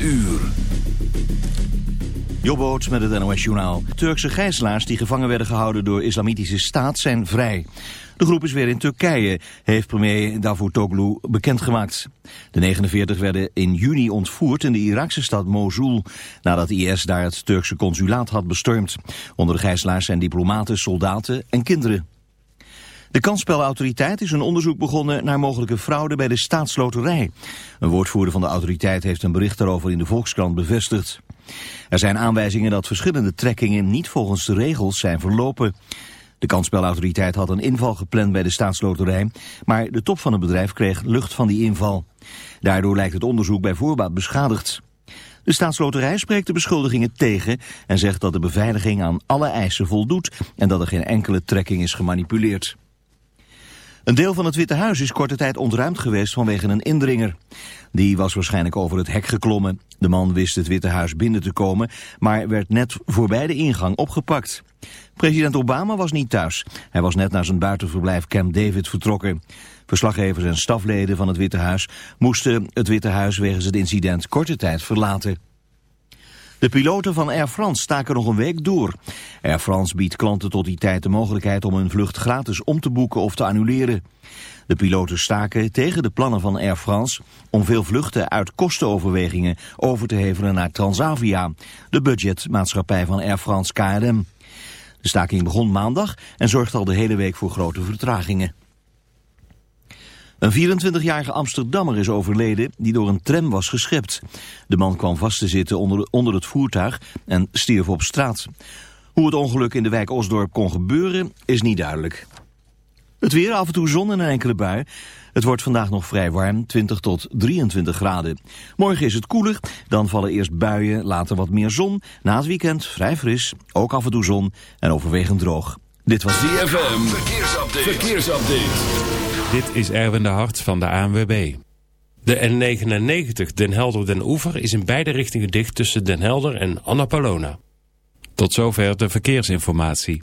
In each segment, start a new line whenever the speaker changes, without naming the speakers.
uur. Jobboot met het NOS Journaal. Turkse gijzelaars die gevangen werden gehouden door islamitische staat zijn vrij. De groep is weer in Turkije, heeft premier Davutoglu bekendgemaakt. De 49 werden in juni ontvoerd in de Iraakse stad Mosul... nadat IS daar het Turkse consulaat had bestormd. Onder de gijzelaars zijn diplomaten, soldaten en kinderen. De kansspelautoriteit is een onderzoek begonnen naar mogelijke fraude bij de staatsloterij. Een woordvoerder van de autoriteit heeft een bericht daarover in de Volkskrant bevestigd. Er zijn aanwijzingen dat verschillende trekkingen niet volgens de regels zijn verlopen. De kansspelautoriteit had een inval gepland bij de staatsloterij, maar de top van het bedrijf kreeg lucht van die inval. Daardoor lijkt het onderzoek bij voorbaat beschadigd. De staatsloterij spreekt de beschuldigingen tegen en zegt dat de beveiliging aan alle eisen voldoet en dat er geen enkele trekking is gemanipuleerd. Een deel van het Witte Huis is korte tijd ontruimd geweest vanwege een indringer. Die was waarschijnlijk over het hek geklommen. De man wist het Witte Huis binnen te komen, maar werd net voorbij de ingang opgepakt. President Obama was niet thuis. Hij was net naar zijn buitenverblijf Camp David vertrokken. Verslaggevers en stafleden van het Witte Huis moesten het Witte Huis wegens het incident korte tijd verlaten. De piloten van Air France staken nog een week door. Air France biedt klanten tot die tijd de mogelijkheid om hun vlucht gratis om te boeken of te annuleren. De piloten staken tegen de plannen van Air France om veel vluchten uit kostenoverwegingen over te hevelen naar Transavia, de budgetmaatschappij van Air France KLM. De staking begon maandag en zorgt al de hele week voor grote vertragingen. Een 24-jarige Amsterdammer is overleden die door een tram was geschept. De man kwam vast te zitten onder, onder het voertuig en stierf op straat. Hoe het ongeluk in de wijk Osdorp kon gebeuren is niet duidelijk. Het weer, af en toe zon en een enkele bui. Het wordt vandaag nog vrij warm, 20 tot 23 graden. Morgen is het koeler, dan vallen eerst buien, later wat meer zon. Na het weekend vrij fris, ook af en toe zon en overwegend droog. Dit was
DFM. verkeersupdate. verkeersupdate.
Dit is Erwin de Hart van de ANWB. De N99 Den Helder Den Oever is in beide richtingen dicht tussen Den Helder en Annapolona. Tot zover de verkeersinformatie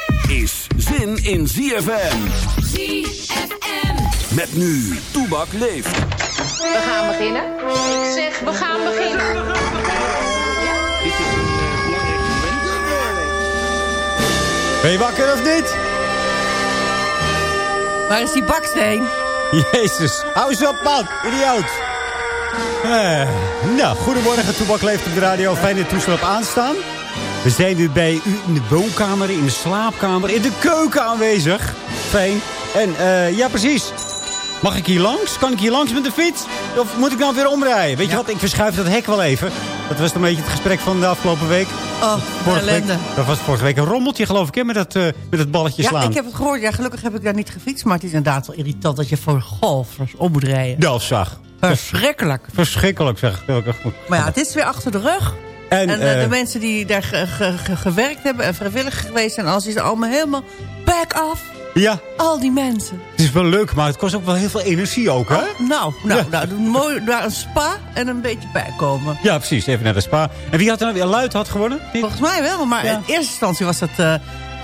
Is zin in ZFM.
ZFM.
Met nu, Toebak leeft.
We gaan beginnen. Ik zeg, we gaan beginnen.
Ja? Dit is een belangrijk moment. Ben je wakker of niet?
Waar is die baksteen?
Jezus, hou eens op man, idioot. Uh, nou, goedemorgen, Toebak leeft op de radio. Fijne toestel op aanstaan. We zijn weer bij u in de woonkamer, in de slaapkamer, in de keuken aanwezig. Fijn. En uh, ja, precies. mag ik hier langs? Kan ik hier langs met de fiets? Of moet ik nou weer omrijden? Weet je wat, ik verschuif dat hek wel even. Dat was een beetje het gesprek van de afgelopen week.
Oh,
Vorige week,
ellende.
dat was vorige week een rommeltje, geloof ik, hè, met, dat, eh, met het balletje
Ja,
slaan.
ik heb het gehoord. Ja, gelukkig heb ik daar niet gefietst. Maar het is inderdaad wel irritant dat je voor golfers op moet rijden.
Dat zag.
Verschrikkelijk.
Verschrikkelijk, zeg.
Maar ja, het is weer achter de rug.
En,
En, eh,
eh,
de mensen die daar ge- ge- ge- gewerkt hebben en vrijwillig geweest zijn... als die zijn allemaal helemaal back off.
Ja,
Al die mensen.
het is wel leuk, maar het kost ook wel heel veel energie ook, hè?
Nou, nou,
Ja.
nou doe mooi naar een spa en een beetje bijkomen.
Ja, precies. Even naar de spa. En wie had er nou weer? Luid had gewonnen?
Volgens mij wel, maar
Ja.
in eerste instantie was het, eh,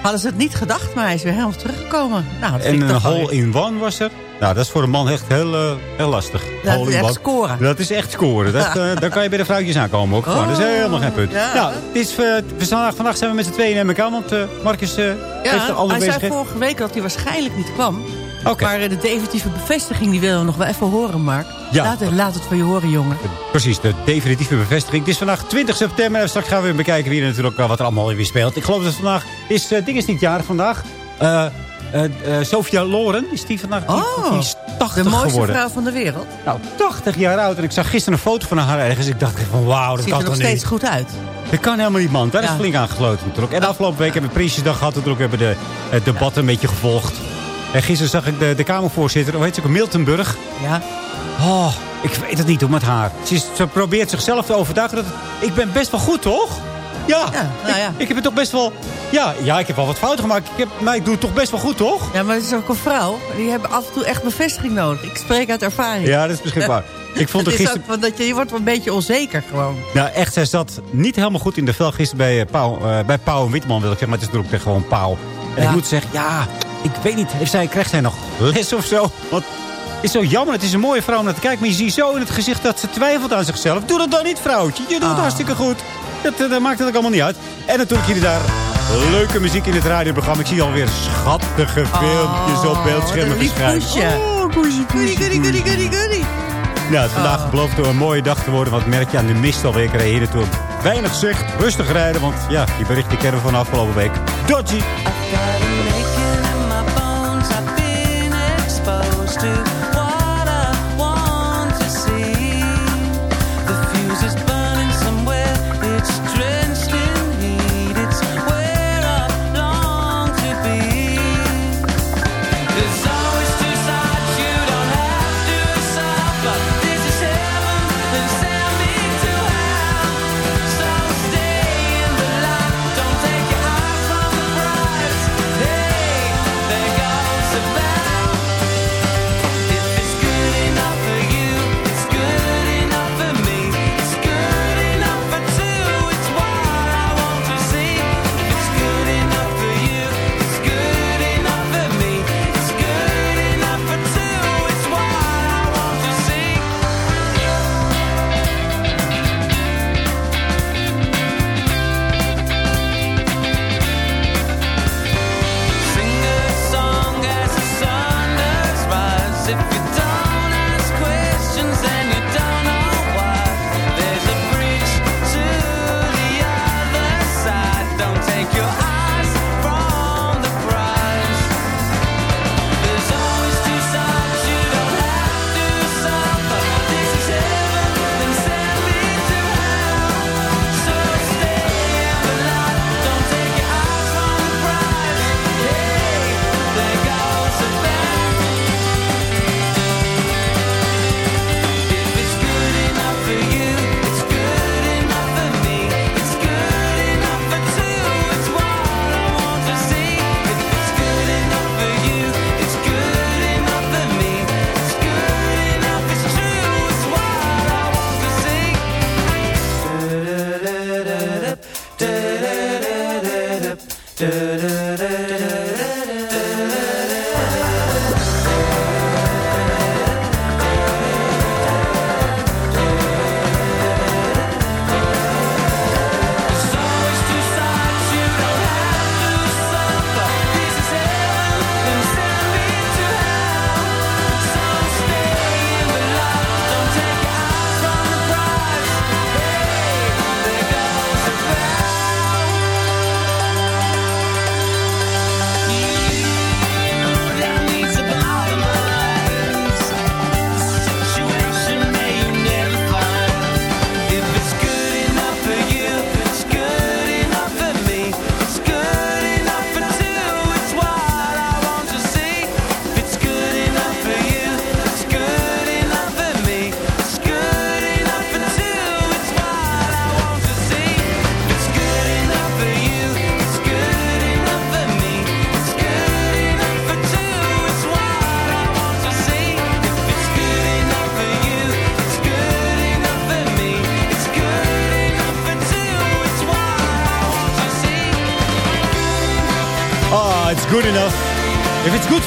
hadden ze het niet gedacht. Maar hij is weer helemaal teruggekomen. Nou, dat
En een hole-in-one was er. Nou, dat is voor een man echt heel, eh, heel lastig.
is
Hole-in-one.
echt scoren.
Dat is echt scoren. Dat, eh, daar kan je bij de vrouwtjes aankomen ook. gewoon. Dat is helemaal geen punt.
Oh, ja.
Nou, het is, eh, vandaag, vandaag zijn we met z'n tweeën in elkaar. Want Marcus eh, heeft er
Ja,
alle
hij zei
bezig.
vorige week dat hij waarschijnlijk niet kwam. Maar eh, de definitieve bevestiging die willen we nog wel even horen, Mark.
Ja.
Laat, het, laat het van je horen, jongen.
Precies, de definitieve bevestiging. Het is vandaag 20 september. En straks gaan we weer bekijken wie er natuurlijk, eh, wat er allemaal weer speelt. Ik geloof dat vandaag... Is, eh ding is niet jarig vandaag. Eh eh, eh, Sophia Loren is die vandaag.
Oh,
die is 80
De mooiste
geworden.
vrouw van de wereld.
Nou, 80 jaar oud. En ik zag gisteren een foto van haar ergens. Ik dacht van wauw, dat
Ziet
kan
er nog steeds
niet?
goed uit.
Dat kan helemaal niet, man. Daar is
Ja.
flink aangesloten. En de afgelopen week hebben we Prinsjesdag gehad. Natuurlijk hebben we de het debat een beetje gevolgd. En gisteren zag ik de, de Kamervoorzitter, hoe heet ze ook, Miltenburg.
Ja.
Oh, ik weet het niet hoe met haar. Ze, is- ze probeert zichzelf te overtuigen dat het- ik ben best wel goed, toch? Ja,
Ja, nou ja.
Ik, ik heb het toch best wel... Ja, ja, ik heb wel wat fouten gemaakt. Ik heb, maar ik doe het toch best wel goed, toch?
ja, maar het is ook een vrouw. Die hebben af en toe echt bevestiging nodig. Ik spreek uit ervaring.
Ja, dat is misschien waar. Ik vond
het
het
is
gisteren...
ook van dat je, je wordt wel een beetje onzeker gewoon.
Nou, echt, zij zat niet helemaal goed in de vel gisteren bij, eh, Pauw, eh, bij Pauw en Witman, wil ik zeggen. Maar het is natuurlijk gewoon Pauw. En
Ja.
ik moet zeggen, ja, ik weet niet. Heeft zij, krijgt zij nog les of zo? Want het is zo jammer. Het is een mooie vrouw om naar te kijken. Maar je ziet zo in het gezicht dat ze twijfelt aan zichzelf. Doe dat dan niet, vrouwtje. Je doet het
Ah.
hartstikke goed. Dat, eh, dat maakt het ook allemaal niet uit. En natuurlijk jullie daar leuke muziek in het radioprogramma. Ik zie alweer schattige filmpjes op beeldschermen verschijnen. Oh, poesje,
Goody,
poesje,
goody, goody, goody, goody.
ja, het vandaag
Oh.
belooft een mooie dag te worden. Wat merk je aan de mist alweer? Ik reed hier naartoe. Weinig zicht, rustig rijden. Want ja, die berichten kennen we van de afgelopen week. Dodgy!
Don't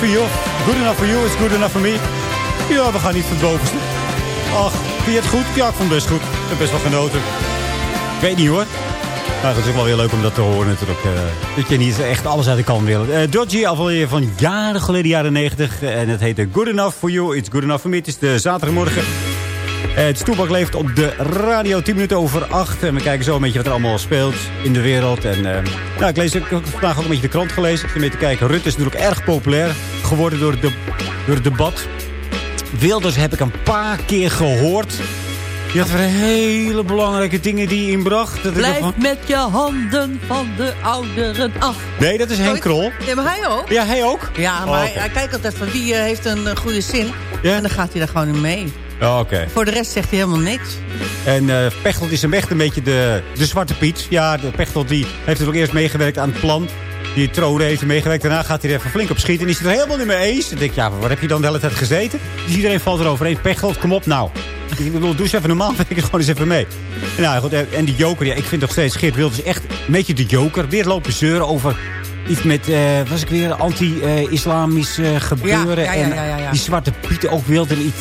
for you, good enough for you, it's good enough for me. Ja, we gaan niet van het. Ach, vind je het goed? Ja, ik vond het best goed. Ik heb best wel genoten. Ik weet niet hoor. Maar het is ook wel weer leuk om dat te horen natuurlijk. eh, dat je niet echt alles uit de kan willen. Eh Dodgy, alweer van jaren geleden, jaren 90. en het heette Good Enough for You, It's Good Enough for Me. Het is de zaterdagmorgen. Eh, het Stoelbak leeft op de radio 10 minuten over 8. En we kijken zo een beetje wat er allemaal speelt in de wereld. En nou, ik, lees, heb vandaag ook een beetje de krant gelezen. Ik te kijken. Rutte is natuurlijk erg populair geworden door, de, door het debat. Wilders heb ik een paar keer gehoord. Die had weer hele belangrijke dingen die hij inbracht. Dat ik dacht
Blijf
van-
met je handen van de ouderen af.
Nee, dat is Henk Krol.
Ja, maar hij ook.
Ja, hij ook?
Ja, maar
Oh,
hij,
oké.
hij kijkt altijd van wie eh, heeft een eh, goede zin.
Ja?
En dan gaat hij daar gewoon in mee.
Ja, Oké.
Voor de rest zegt hij helemaal niks.
En eh Pechtold is hem echt een beetje de, de zwarte piet. Ja, de Pechtold die heeft ook eerst meegewerkt aan het plan. Die Trode heeft er meegewerkt. Daarna gaat hij er even flink op schieten. En is het er helemaal niet mee eens. Dan denk ik, ja, waar heb je dan de hele tijd gezeten? Dus iedereen valt erover eens. Pechtold, kom op nou. Ik bedoel, doe eens even normaal. Werk het gewoon eens even mee. En, nou, goed, en die joker, ja, ik vind nog steeds Geert Wilders echt een beetje de joker. Weer lopen zeuren over iets met, eh, was ik weer, anti-islamisch eh, gebeuren.
Ja, ja, ja,
en die zwarte pieten ook wilden iets...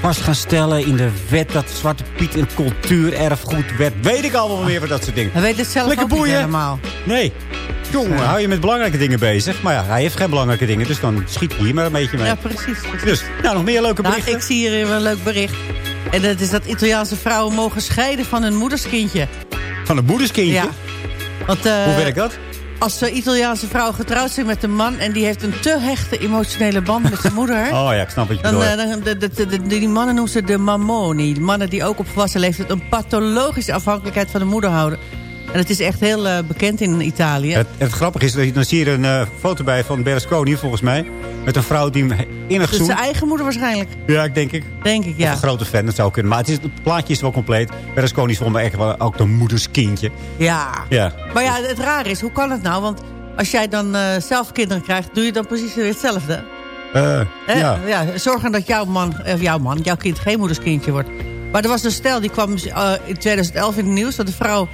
Vast gaan stellen in de wet dat Zwarte Piet een cultuurerfgoed werd. Weet ik allemaal meer van dat soort dingen.
Weet het zelf
Lekker boeien.
helemaal.
Nee. Jongen, hou je met belangrijke dingen bezig. Maar ja, hij heeft geen belangrijke dingen, dus dan schiet hij hier maar een beetje mee.
Ja, precies. precies.
Dus, nou, nog meer leuke
Nou,
berichten.
ik zie hier een leuk bericht. En dat is dat Italiaanse vrouwen mogen scheiden van hun moederskindje.
Van een moederskindje.
Ja. Want, eh,
Hoe werkt dat?
Als de Italiaanse vrouwen getrouwd zijn met een man... en die heeft een te hechte emotionele band met zijn moeder...
Oh ja, ik snap wat je
Dan,
bedoelt.
eh, dan, de, de, de- die mannen noemen ze de mamoni. De mannen die ook op volwassen leeftijd een pathologische afhankelijkheid van de moeder houden. En het is echt heel eh, bekend in Italië.
Het, het grappige is, dan zie je een eh, foto bij van Berlusconi, volgens mij. Met een vrouw die hem innig
dus
zoent.
zijn eigen moeder waarschijnlijk,
Ja, ik denk ik.
denk ik,
Of
ja.
een grote fan, dat zou kunnen. Maar het, is, het plaatje is wel compleet. Berlusconi is volgens mij echt wel ook de moederskindje.
Ja.
Ja.
Maar ja, het raar is, hoe kan het nou? Want als jij dan eh, zelf kinderen krijgt, doe je dan precies weer hetzelfde.
Eh,
Hè?
ja.
ja. Zorgen dat jouw man, of jouw man, jouw kind geen moederskindje wordt. Maar er was een stel, die kwam eh, in 2011 in het nieuws... dat de vrouw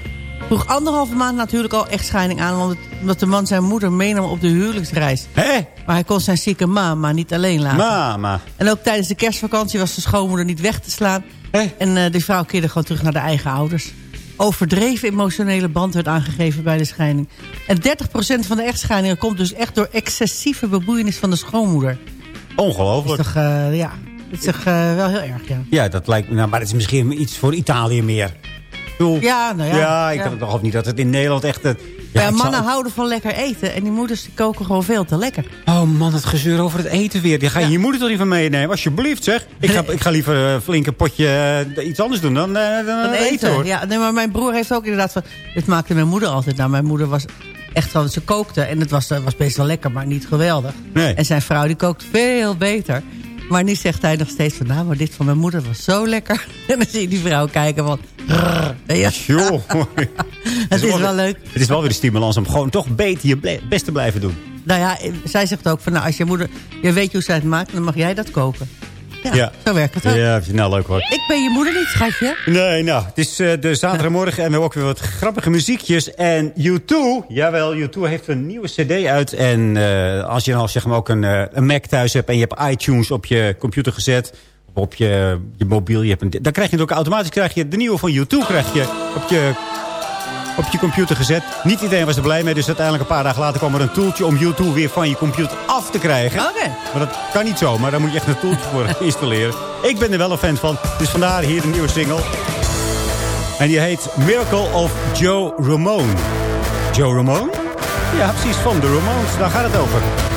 vroeg anderhalve maand natuurlijk al echtscheiding aan... het- omdat de man zijn moeder meenam op de huwelijksreis.
Hé,
Maar hij kon zijn zieke ma maar niet alleen laten.
mama.
En ook tijdens de kerstvakantie was de schoonmoeder niet weg te slaan.
Hé.
En eh die vrouw keerde gewoon terug naar de eigen ouders. Overdreven emotionele band werd aangegeven bij de scheiding. En 30% van de echtscheidingen komt dus echt door excessieve bemoeienis van de schoonmoeder.
Ongelooflijk.
is toch, eh, ja, dat is toch eh, wel heel erg, ja.
Ja, dat lijkt me... Nou, maar het is misschien iets voor Italië meer. Bedoel,
Ja, nou ja.
ja, ik
ja.
toch niet dat het in Nederland echt... eh,
Ja, mannen
zou-
houden van lekker eten. En die moeders die koken gewoon veel te lekker.
Oh man, het gezeur over het eten weer. Die ga je
Ja.
je moeder toch niet van meenemen? Alsjeblieft zeg. Ik ga, ik ga liever een flinke potje eh, iets anders doen dan, eh, dan
Van
eten, hoor.
Ja, nee, maar mijn broer heeft ook inderdaad van... Dit maakte mijn moeder altijd. Nou, mijn moeder was echt wel... Ze kookte en het was, eh, was best wel lekker, maar niet geweldig.
Nee.
En zijn vrouw die kookt veel beter. Maar nu zegt hij nog steeds van... Nou, maar dit van mijn moeder was zo lekker. En dan zie je die vrouw kijken van... Ja,
Joh.
het is wel leuk.
Het is wel weer de stimulans om gewoon toch beter je best te blijven doen.
Nou ja, zij zegt ook van... Nou, als je moeder... Je weet hoe zij het maakt, dan mag jij dat koken. Ja,
Ja.
zo werkt het ook.
Ja, nou leuk hoor.
Ik ben je moeder niet, schatje.
Nee, nou, het is eh, de zaterdagmorgen en we hebben ook weer wat grappige muziekjes. En U2, jawel, U2 heeft een nieuwe cd uit. En eh, als je nou zeg maar ook een, eh, een Mac thuis hebt en je hebt iTunes op je computer gezet... of op je, je mobiel, je hebt een, dan krijg je het ook automatisch krijg je de nieuwe van U2 krijg je op je op je computer gezet. Niet iedereen was er blij mee, dus uiteindelijk een paar dagen later kwam er een toeltje om YouTube weer van je computer af te krijgen.
Oké.
Maar dat kan niet zo, maar daar moet je echt een toeltje voor installeren. Ik ben er wel een fan van, dus vandaar hier een nieuwe single. En die heet Miracle of Joe Ramone. Joe Ramone? Ja, precies, van de Ramones. Daar gaat het over.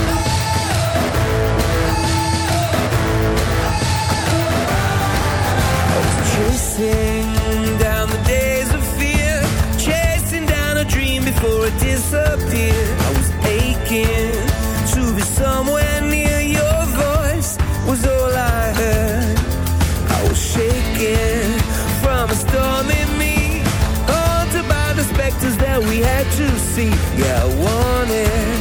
Disappeared. I was aching to be somewhere near your voice, was all I heard. I was shaking from a storm in me, haunted by the specters that we had to see. Yeah, I wanted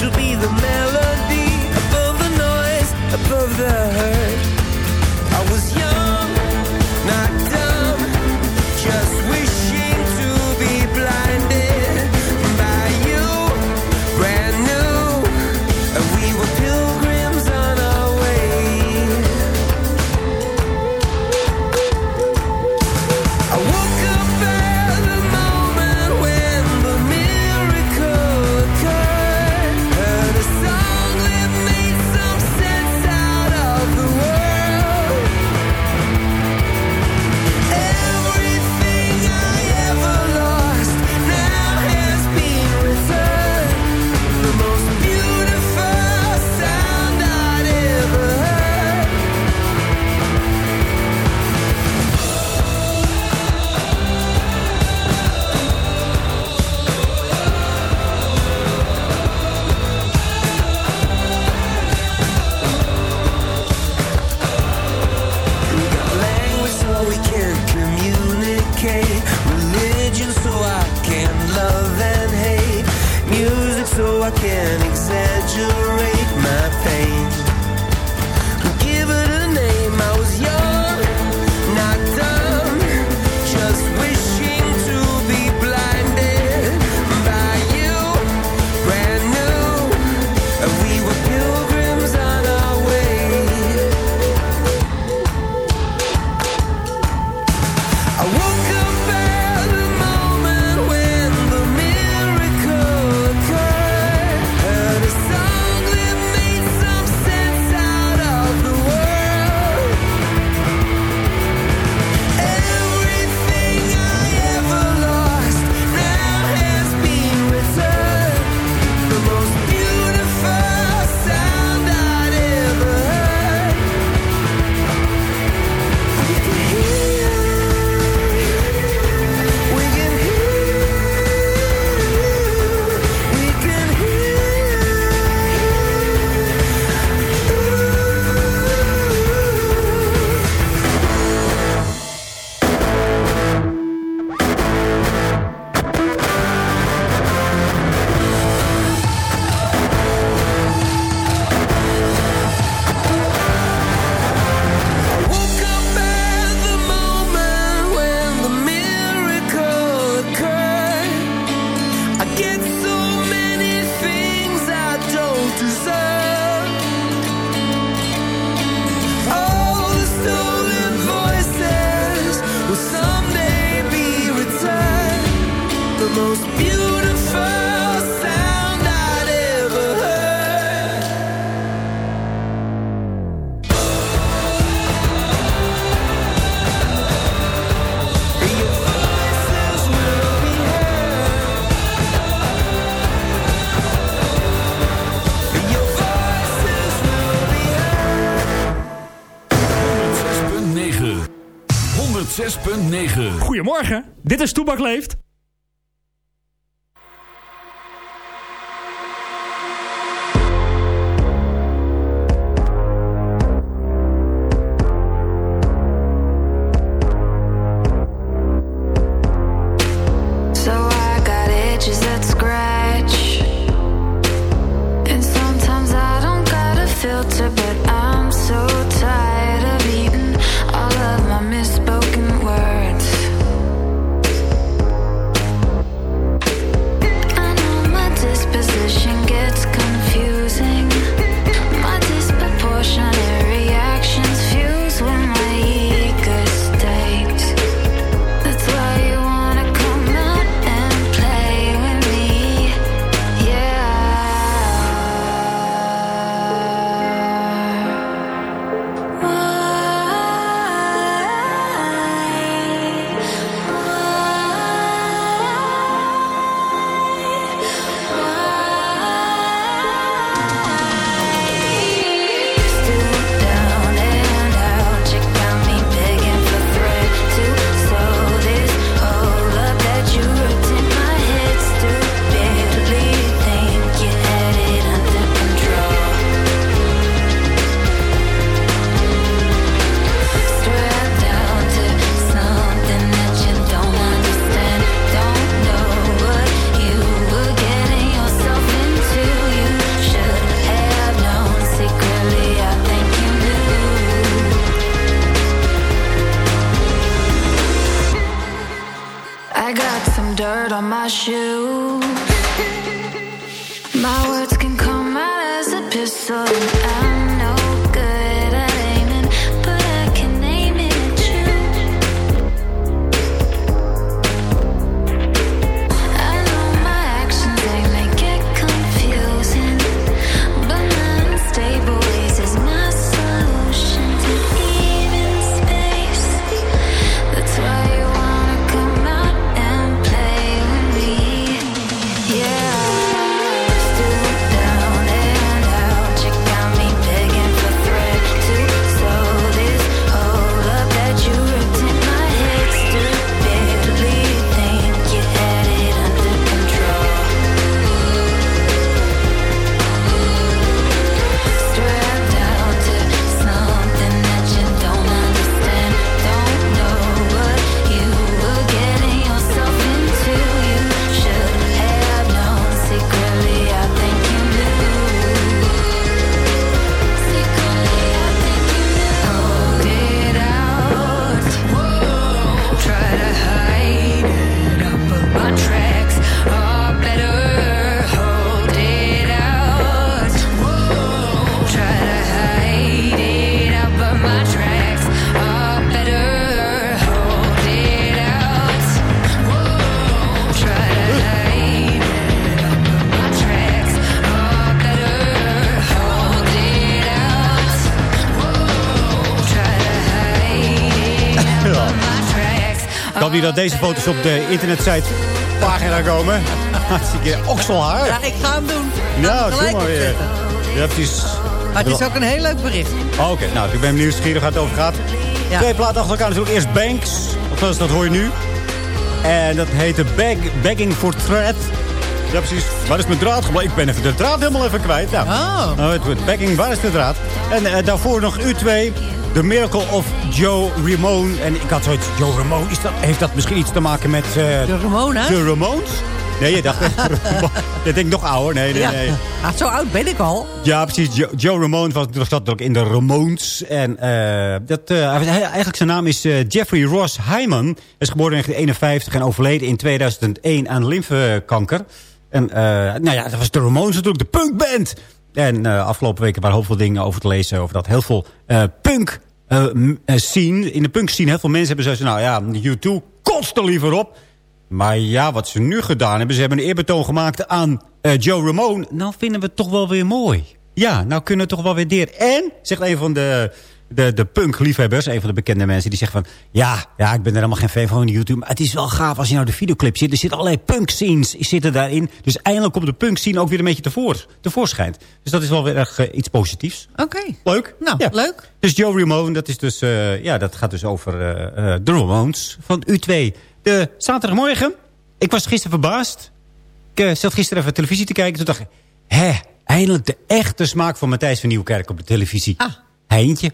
to be the melody above the noise, above the hurt.
Dit is Toebak Leeft.
Dat deze foto's op de internetsite pagina komen. Hartstikke okselhaar.
Ja, ik ga hem doen.
Nou, doe maar weer. Ja, precies.
Maar het is ook een heel leuk bericht.
Oké, nou, ik ben nieuwsgierig waar het over gaat.
Ja.
Twee platen achter elkaar natuurlijk. Eerst Banks, althans dat hoor je nu. En dat heette Bag, Begging for Thread. Ja, precies. Waar is mijn draad gebleven? Ik ben even de draad helemaal even kwijt. Nou,
Oh.
nou, wordt Begging, waar is de draad? En eh, daarvoor nog u twee. The Miracle of Joe Ramone. En ik had zoiets, Joe Ramone, is dat, heeft dat misschien iets te maken met... eh,
De Ramona?
De Ramones? Nee, je dacht... je denkt nog ouder. Nee, nee,
ja.
nee.
Ah, zo oud ben ik al.
Ja, precies. Jo- Joe Ramone was, was dat ook in de Ramones. En eh, dat, eigenlijk zijn naam is Jeffrey Ross Hyman. Hij is geboren in 1951 en overleden in 2001 aan lymfekanker. En nou ja, dat was de Ramones natuurlijk, de punkband. En eh, afgelopen weken waren heel veel dingen over te lezen... over dat heel veel eh, punk eh, in de punk scene heel veel mensen hebben zoiets nou ja, U2 kost er liever op... Maar ja, wat ze nu gedaan hebben... ze hebben een eerbetoon gemaakt aan Joe Ramone. Nou vinden we het toch wel weer mooi. Ja, nou kunnen we toch wel weer deer. En, zegt een van de, de, de punk-liefhebbers... een van de bekende mensen, die zegt van... ja, ja, ik ben er helemaal geen fan van YouTube... maar het is wel gaaf als je nou de videoclip ziet. Er zitten allerlei punk-scenes zitten daarin. Dus eindelijk komt de punk-scene ook weer een beetje tevoor, tevoorschijn. Dus dat is wel weer erg eh, iets positiefs.
Oké.
Leuk.
Nou,
Ja.
leuk.
Dus Joe Ramone, dat, is dus, eh, ja, dat gaat dus over eh, de Ramones van U2. De zaterdagmorgen. Ik was gisteren verbaasd. Ik zat gisteren even televisie te kijken. Toen dacht ik, hè, eindelijk de echte smaak van Matthijs van Nieuwkerk op de televisie.
Ah.
Heintje.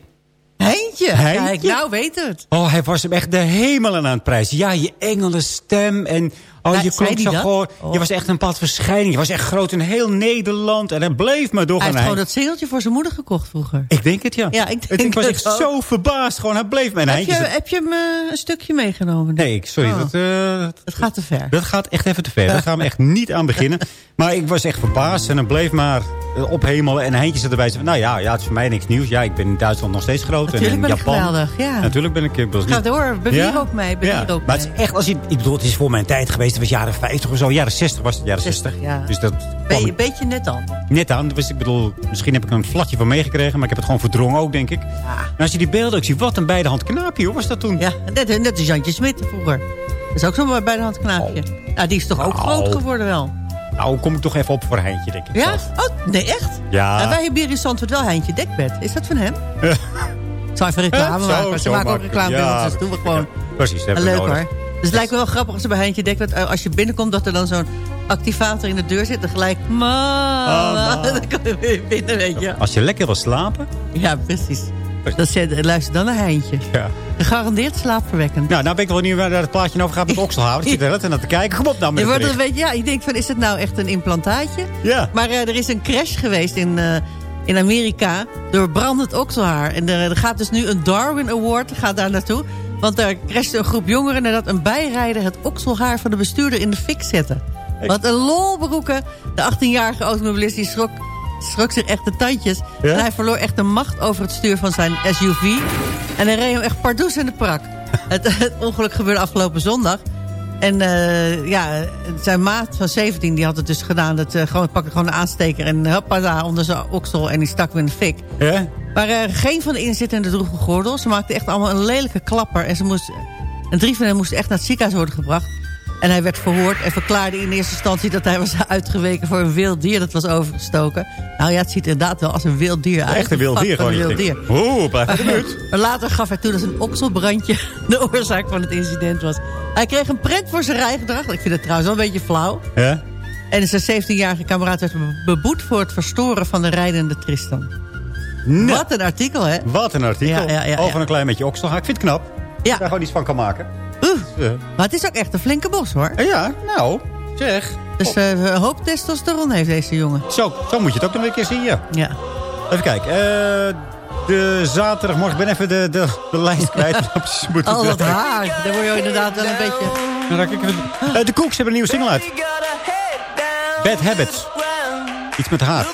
Heintje.
Heintje?
Kijk, nou weet het.
Oh, hij was hem echt de hemel aan het prijzen. Ja, je engele stem en... Oh, je klonk zo
dat?
gewoon...
Oh.
Je was echt een pad verschijning. Je was echt groot in heel Nederland. En hij bleef maar
Hij
doorgaan.
heeft gewoon dat singeltje voor zijn moeder gekocht vroeger.
Ik denk het, ja.
Ja, ik denk
was
het
echt
ook.
zo verbaasd. Gewoon, hij bleef mijn
Heb je,
eindjes.
heb je hem eh, een stukje meegenomen?
Nee, ik- sorry.
Oh.
Dat, eh,
Het gaat te ver.
dat gaat echt even te ver. Daar gaan we echt niet aan beginnen. Maar ik was echt verbaasd. En dan bleef maar eh, ophemelen. En Heintje zat erbij. Zei, nou ja, ja, het is voor mij niks nieuws. Ja, ik ben in Duitsland nog steeds groot.
Natuurlijk
en in
ben ik
Japan.
geweldig, ja.
Natuurlijk ben ik... ik was
Ga door, bewier ook mee, bewier
ja.
ook
Maar het is echt, als je, ik bedoel, het is voor mijn tijd geweest. Het was jaren 50 of zo. Jaren 60 was het, jaren 60.
60, ja.
Dus dat
Be beetje net aan.
net aan. Dus ik bedoel, misschien heb ik er een flatje van meegekregen. Maar ik heb het gewoon verdrongen ook, denk ik. En als je die beelden ook ziet, wat een beidehand knaapje, hoor, was dat toen?
Ja, net, net als Jantje Smit vroeger. Dat is ook zo'n bij de hand knaapje. Ja, die is toch ook
Nou.
groot geworden wel.
Nou, kom ik toch even op voor Heintje, denk ik.
Ja?
zelf.
Oh, nee, echt?
Ja.
En wij hebben hier in Zandvoort wel Heintje Dekbed. Is dat van hem? Ik zal even reclame maken. Ze maken ook
makkelijk.
reclame
Ja.
dus doen we gewoon.
Precies, dat
leuk
nodig.
hoor. Dus het lijkt me wel grappig als er bij Heintje Dekbed... eh, als je binnenkomt, dat er dan zo'n activator in de deur zit. En gelijk... Ma,
ma.
dan kom je weer binnen, weet je.
Als je lekker wil slapen.
Ja, precies. Dat zet, luister dan naar Heintje.
Ja.
Gegarandeerd slaapverwekkend.
Nou, nou ben ik wel niet waar het plaatje over gaat met Okselhaven. Ik zit er net naar te kijken. Kom op nou met
Je wordt er een
bericht.
beetje, ja, ik denk van, is het nou echt een implantaatje?
Ja.
Maar eh, er is een crash geweest in, eh, in Amerika door brandend okselhaar. En er, er gaat dus nu een Darwin Award gaat daar naartoe. Want daar crashte een groep jongeren nadat een bijrijder het okselhaar van de bestuurder in de fik zette. Wat een lolbroeken. De 18-jarige automobilist die schrok, schrok zich echt de tandjes.
Ja?
En hij verloor echt de macht over het stuur van zijn SUV. En hij reed hem echt pardoes in de prak. het, het ongeluk gebeurde afgelopen zondag. En eh, ja, zijn maat van 17 die had het dus gedaan. Dat, eh, gewoon, pakte gewoon een aansteker en hoppa onder zijn oksel. En die stak hem in de fik.
Ja?
Maar eh, geen van de inzittenden droeg een gordel. Ze maakten echt allemaal een lelijke klapper. En, ze moest, en drie van hen moesten echt naar het ziekenhuis worden gebracht. En hij werd verhoord en verklaarde in eerste instantie... dat hij was uitgeweken voor een wild dier dat was overgestoken. Nou ja, het ziet er inderdaad wel als een wild dier uit.
Echt een wild dier gewoon.
Een wild dier.
Oeh, blijf buurt.
Maar later gaf hij toe dat een okselbrandje de oorzaak van het incident was. Hij kreeg een pret voor zijn rijgedrag. Ik vind het trouwens wel een beetje flauw.
Ja?
En zijn 17-jarige kameraad werd be- beboet voor het verstoren van de rijdende Tristan.
Nou,
Wat een artikel, hè?
Wat een artikel.
Ja, ja, ja,
Over
ja.
een klein beetje okselhaar. Ik vind het knap.
Ja.
Daar gewoon iets van kan maken.
Oeh,
Eh,
maar het is ook echt een flinke bos, hoor.
ja, nou, zeg.
Dus eh, een hoop testosteron heeft deze jongen.
Zo, zo moet je het ook nog een keer zien, ja.
Ja.
Even kijken. eh, de zaterdagmorgen. Ik ben even de, de, de lijst kwijt.
Al dat haar. Daar word je inderdaad wel een beetje...
Dan raak ik even- Eh, de Cooks hebben een nieuwe single uit. Bad Habits. Iets met haar.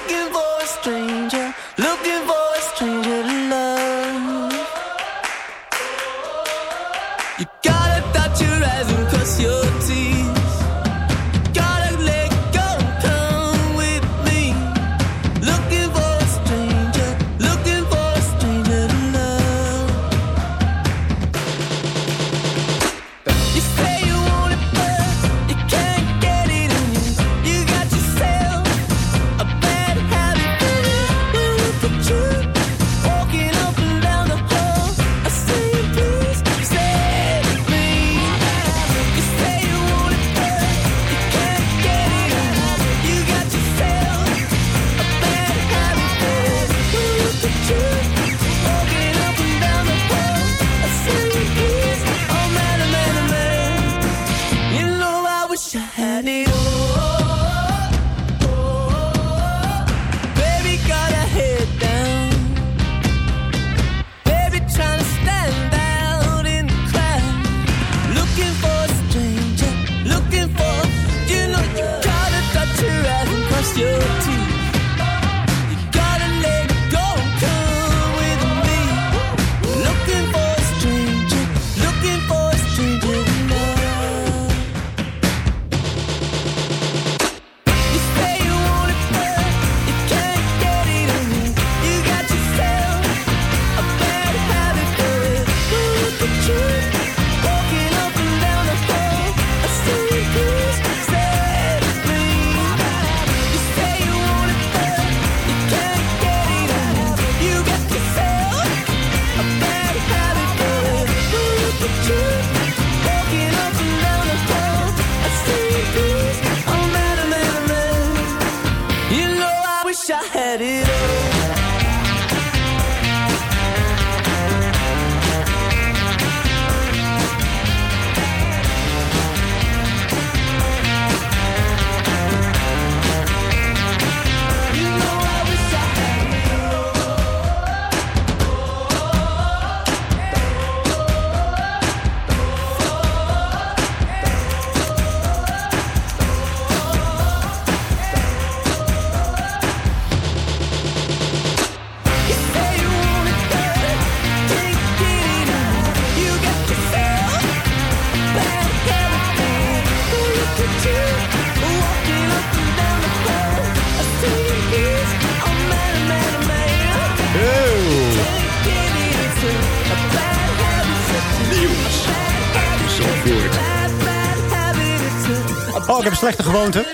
Gewoonte.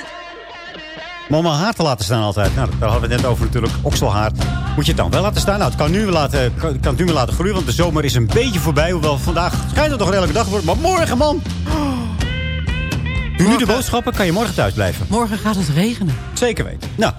Om mijn haar te laten staan altijd. Nou, daar hadden we het net over natuurlijk. Okselhaar. Moet je het dan wel laten staan? Nou, het kan nu weer laten, kan, kan het nu weer laten groeien. Want de zomer is een beetje voorbij. Hoewel vandaag schijnt het nog een redelijke dag wordt. Maar morgen, man. Doe nu de boodschappen. Kan je morgen thuis blijven.
Morgen gaat het regenen.
Zeker weten. Nou,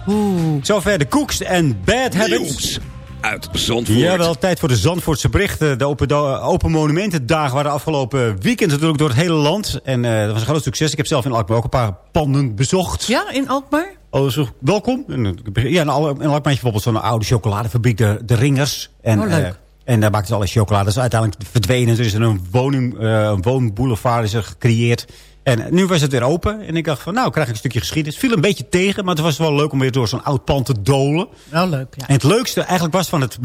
zover de cooks en bad habits.
Uit Zandvoort.
Jawel, tijd voor de Zandvoortse berichten. De Open, Open Monumentendagen waren afgelopen weekend natuurlijk door het hele land. En eh, dat was een groot succes. Ik heb zelf in Alkmaar ook een paar panden bezocht.
Ja, in Alkmaar?
Oh, zo, welkom. En, eh, Ja, in Al- in Alkmaar heb je bijvoorbeeld zo'n oude chocoladefabriek, de, de Ringers. En,
Oh, leuk.
eh, en daar maakten ze alle chocolade. Dat is uiteindelijk verdwenen. Er is een, woning, eh, een woonboulevard is er gecreëerd. En nu was het weer open. En ik dacht van, nou, krijg ik een stukje geschiedenis. Viel een beetje tegen, maar het was wel leuk om weer door zo'n oud pand te dolen.
Wel leuk, ja.
En het leukste eigenlijk was van het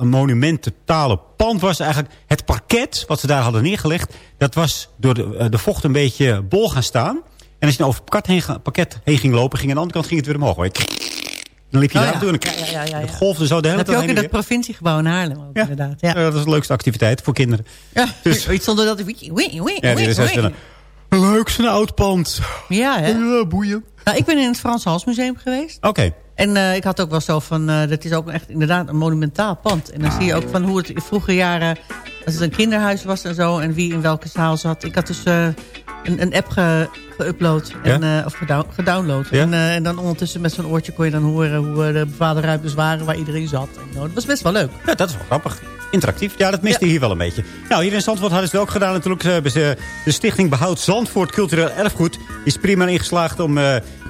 monumentale pand... was eigenlijk het parket wat ze daar hadden neergelegd. Dat was door de, eh, de vocht een beetje bol gaan staan. En als je nou over het parket heen, ga- parket heen ging lopen... ging aan de andere kant ging het weer omhoog. hoor. Dan liep je
Oh,
daar
ja.
en dan
Ja, ja, ja, ja.
het golfde zo de hele
Dat heb je
tijd
ook in dat provinciegebouw in Haarlem ook, inderdaad. Ja,
dat is de leukste activiteit voor kinderen.
Ja,
Dus-
iets zonder dat... Wee, wee, wee,
Ja, Leuk, zo'n oud pand.
Ja, hè?
Ja, boeien.
Nou, ik ben in het Frans Halsmuseum geweest.
Oké.
En eh, ik had ook wel zo van, eh dat is ook echt inderdaad een monumentaal pand. En dan zie je ook van hoe het in vroege jaren, als het een kinderhuis was en zo, en wie in welke zaal zat. Ik had dus eh, een, een app ge, geüpload, en, eh, of gedownload.
Ja?
En, eh, en dan ondertussen met zo'n oortje kon je dan horen hoe eh, de bevaarde ruimtes waren waar iedereen zat. En, zo. dat was best wel leuk.
Ja, dat is wel grappig. Interactief. Ja, dat miste hier wel een beetje. Nou, hier in Zandvoort hadden ze het ook gedaan. Natuurlijk de Stichting Behoud Zandvoort Cultureel Erfgoed... is prima ingeslaagd om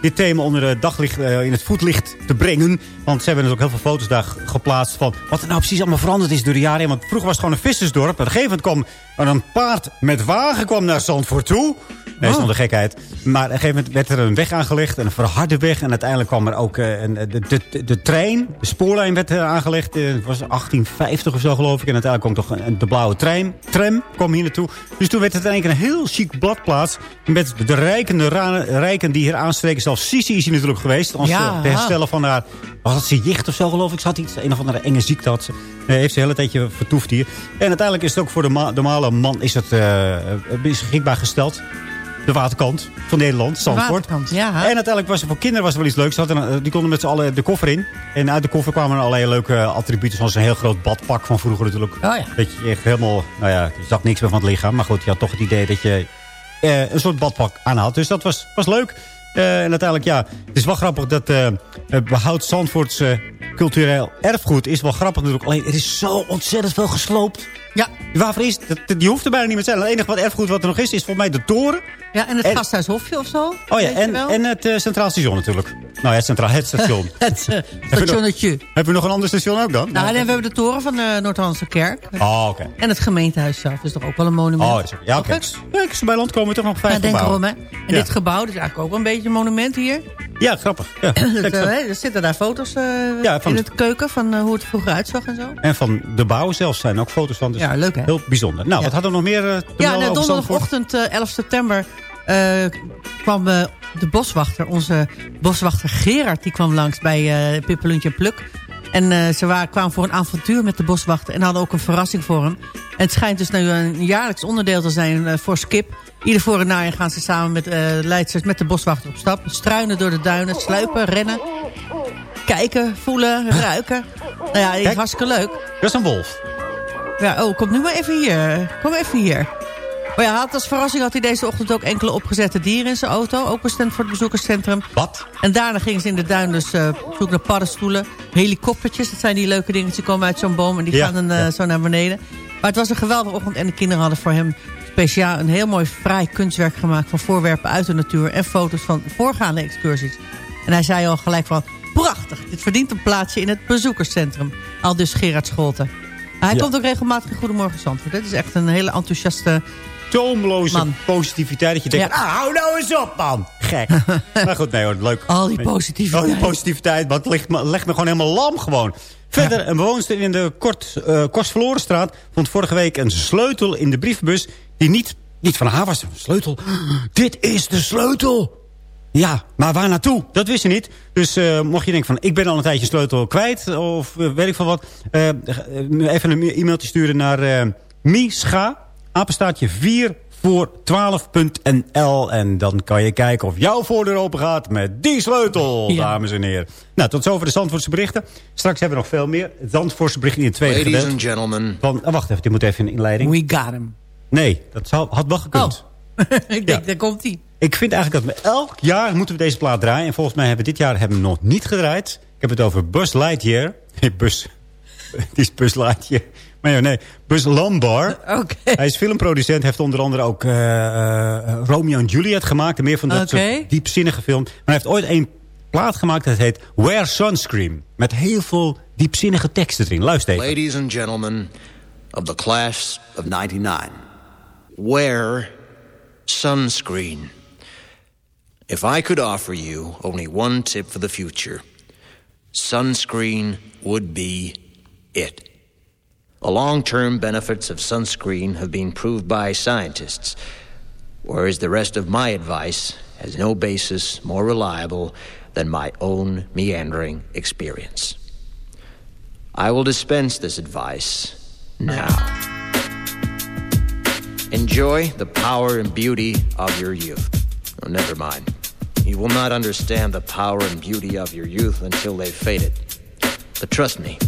dit thema onder het daglicht, eh, in het voetlicht te brengen. Want ze hebben dus ook heel veel foto's daar geplaatst van... wat er nou precies allemaal veranderd is door de jaren heen. Want vroeger was het gewoon een vissersdorp. Op een gegeven moment kwam er een paard met wagen kwam naar Zandvoort toe... Nee, dat is nog de gekheid. Maar op een gegeven moment werd er een weg aangelegd. Een verharde weg. En uiteindelijk kwam er ook eh, een, de, de, de trein. De spoorlijn werd eh, aangelegd. eh, Het was 1850 of zo geloof ik. En uiteindelijk kwam toch een, de blauwe trein. Tram kwam hier naartoe. Dus toen werd het in één keer een heel chic bladplaats. Met de rijkende rijken die hier aanstreken. Zelfs Sisi is hier natuurlijk geweest. Om
Ja.
te herstellen van haar... Was het ze jicht of zo geloof ik? Ze had iets, een of andere enge ziekte had ze. Eh, heeft ze een hele tijdje vertoefd hier. En uiteindelijk is het ook voor de ma- normale man is het, eh, beschikbaar gesteld de waterkant van Nederland, Zandvoort.
waterkant, ja.
En uiteindelijk was er voor kinderen was er wel iets leuks. Ze hadden die konden met z'n allen de koffer in. En uit de koffer kwamen er allerlei leuke attributen. Zoals een heel groot badpak van vroeger natuurlijk.
Oh ja.
Dat je echt helemaal, nou ja, je zag niks meer van het lichaam. Maar goed, je had toch het idee dat je eh, een soort badpak aan had. Dus dat was, was leuk. Eh, en uiteindelijk, ja, het is wel grappig dat eh het behoud Zandvoorts eh, cultureel erfgoed is wel grappig natuurlijk. Alleen, er is zo ontzettend veel gesloopt.
Ja.
Waarvoor is? Die hoeft er bijna niet meer te zijn. Het enige wat erfgoed wat er nog is, is volgens mij de toren.
Ja, en het
En-
Gasthuis Hofje of zo.
Oh ja, en, en het Centraal Station natuurlijk. Nou ja, het Centraal het station.
het eh,
Hebben we nog-
stationnetje.
Hebben we nog een ander station ook dan?
Nou, en we hebben de toren van de Noord-Hollandse kerk.
Oh, oké.
En het gemeentehuis zelf is toch ook wel een monument.
Oh, dat is ja, oké. Ja, als ze bij land komen we toch nog vijf
Ja, denk
gebouwen.
erom, hè. En
Ja.
dit gebouw is eigenlijk ook wel een beetje een monument hier.
Ja, grappig. Ja. Kijk,
eh, er zitten daar foto's eh,
Ja, van-
in het keuken van eh, hoe het vroeger uitzag en zo.
En van de bouw zelf zijn ook foto's van. Dus
Ja, leuk, hè?
Heel bijzonder. Nou,
Ja.
wat hadden we nog meer eh, te
Ja, nou, donderdagochtend eh, 11 september eh, kwam eh, de boswachter, onze boswachter Gerard, die kwam langs bij eh Pippeluntje Pluk. En eh, ze waren, kwamen voor een avontuur met de boswachter en hadden ook een verrassing voor hem. En het schijnt dus nu een jaarlijks onderdeel te zijn eh, voor Skip. Ieder voor en najaar gaan ze samen met leidsters met de boswachter op stap. Struinen door de duinen, sluipen, rennen. Kijken, voelen, ruiken. Nou ja, is hartstikke leuk.
Dat is een wolf.
Ja, oh, kom nu maar even hier. Kom even hier. Maar ja, hij had als verrassing had hij deze ochtend ook enkele opgezette dieren in zijn auto. Ook bestemd voor het bezoekerscentrum.
Wat?
En daarna gingen ze in de duin dus eh, op zoek naar paddenstoelen. Helikoptertjes, dat zijn die leuke dingetjes die komen uit zo'n boom. En die
Ja,
gaan dan eh,
ja.
zo naar beneden. Maar het was een geweldige ochtend. En de kinderen hadden voor hem speciaal een heel mooi fraai kunstwerk gemaakt... van voorwerpen uit de natuur en foto's van voorgaande excursies. En hij zei al gelijk van... Prachtig, dit verdient een plaatsje in het bezoekerscentrum. Al dus Gerard Scholten. Hij
Ja.
komt ook regelmatig in Goedemorgen Zandvoort. Dit is echt een hele enthousiaste...
Toomloze
Man.
positiviteit. Dat je denkt,
Ja.
ah, hou nou eens op, man. Gek. maar goed, nee hoor, leuk.
Al die positiviteit.
Al die positiviteit, het ligt me, legt me gewoon helemaal lam gewoon. Verder, een bewoonster in de Kort, eh Kostverlorenstraat... vond vorige week een sleutel in de brievenbus... die niet, niet van haar was. Een sleutel. Dit is de sleutel. Ja, maar waar naartoe? Dat wist ze niet. Dus eh, mocht je denken van, ik ben al een tijdje sleutel kwijt... of eh, weet ik van wat... even een e-mailtje sturen naar Mischa... apenstaartje 4 voor 12.nl. En dan kan je kijken of jouw voordeur open gaat met die sleutel, dames en heren. Nou, tot zover de Zandvoortse berichten. Straks hebben we nog veel meer. Zandvoortse berichten in het tweede
Ladies
gedeelte.
and gentlemen.
Van, oh, wacht even, dit moet even een inleiding.
We got him.
Nee, dat zou, had wel gekund.
Ik denk, daar komt hij.
Ik vind eigenlijk dat we elk jaar moeten we deze plaat draaien. En volgens mij hebben we dit jaar hebben we hem nog niet gedraaid. Ik heb het over Buzz Lightyear. Nee, Buzz. Die is Buzz Lightyear. Maar ja, nee, Buzz Lambar.
Oké.
Hij is filmproducent. Heeft onder andere ook eh, eh, Romeo en Juliet gemaakt. En meer van dat soort diepzinnige film. Maar hij heeft ooit één plaat gemaakt. Dat heet Wear Sunscreen. Met heel veel diepzinnige teksten erin. Luister even.
Ladies and gentlemen of the class of 99. Wear sunscreen. If I could offer you only one tip for the future, sunscreen would be it. The long term benefits of sunscreen have been proved by scientists, whereas the rest of my advice has no basis more reliable than my own meandering experience. I will dispense this advice now. Enjoy the power and beauty of your youth. Oh, never mind. You will not understand the power and beauty of your youth until they've faded. But trust me,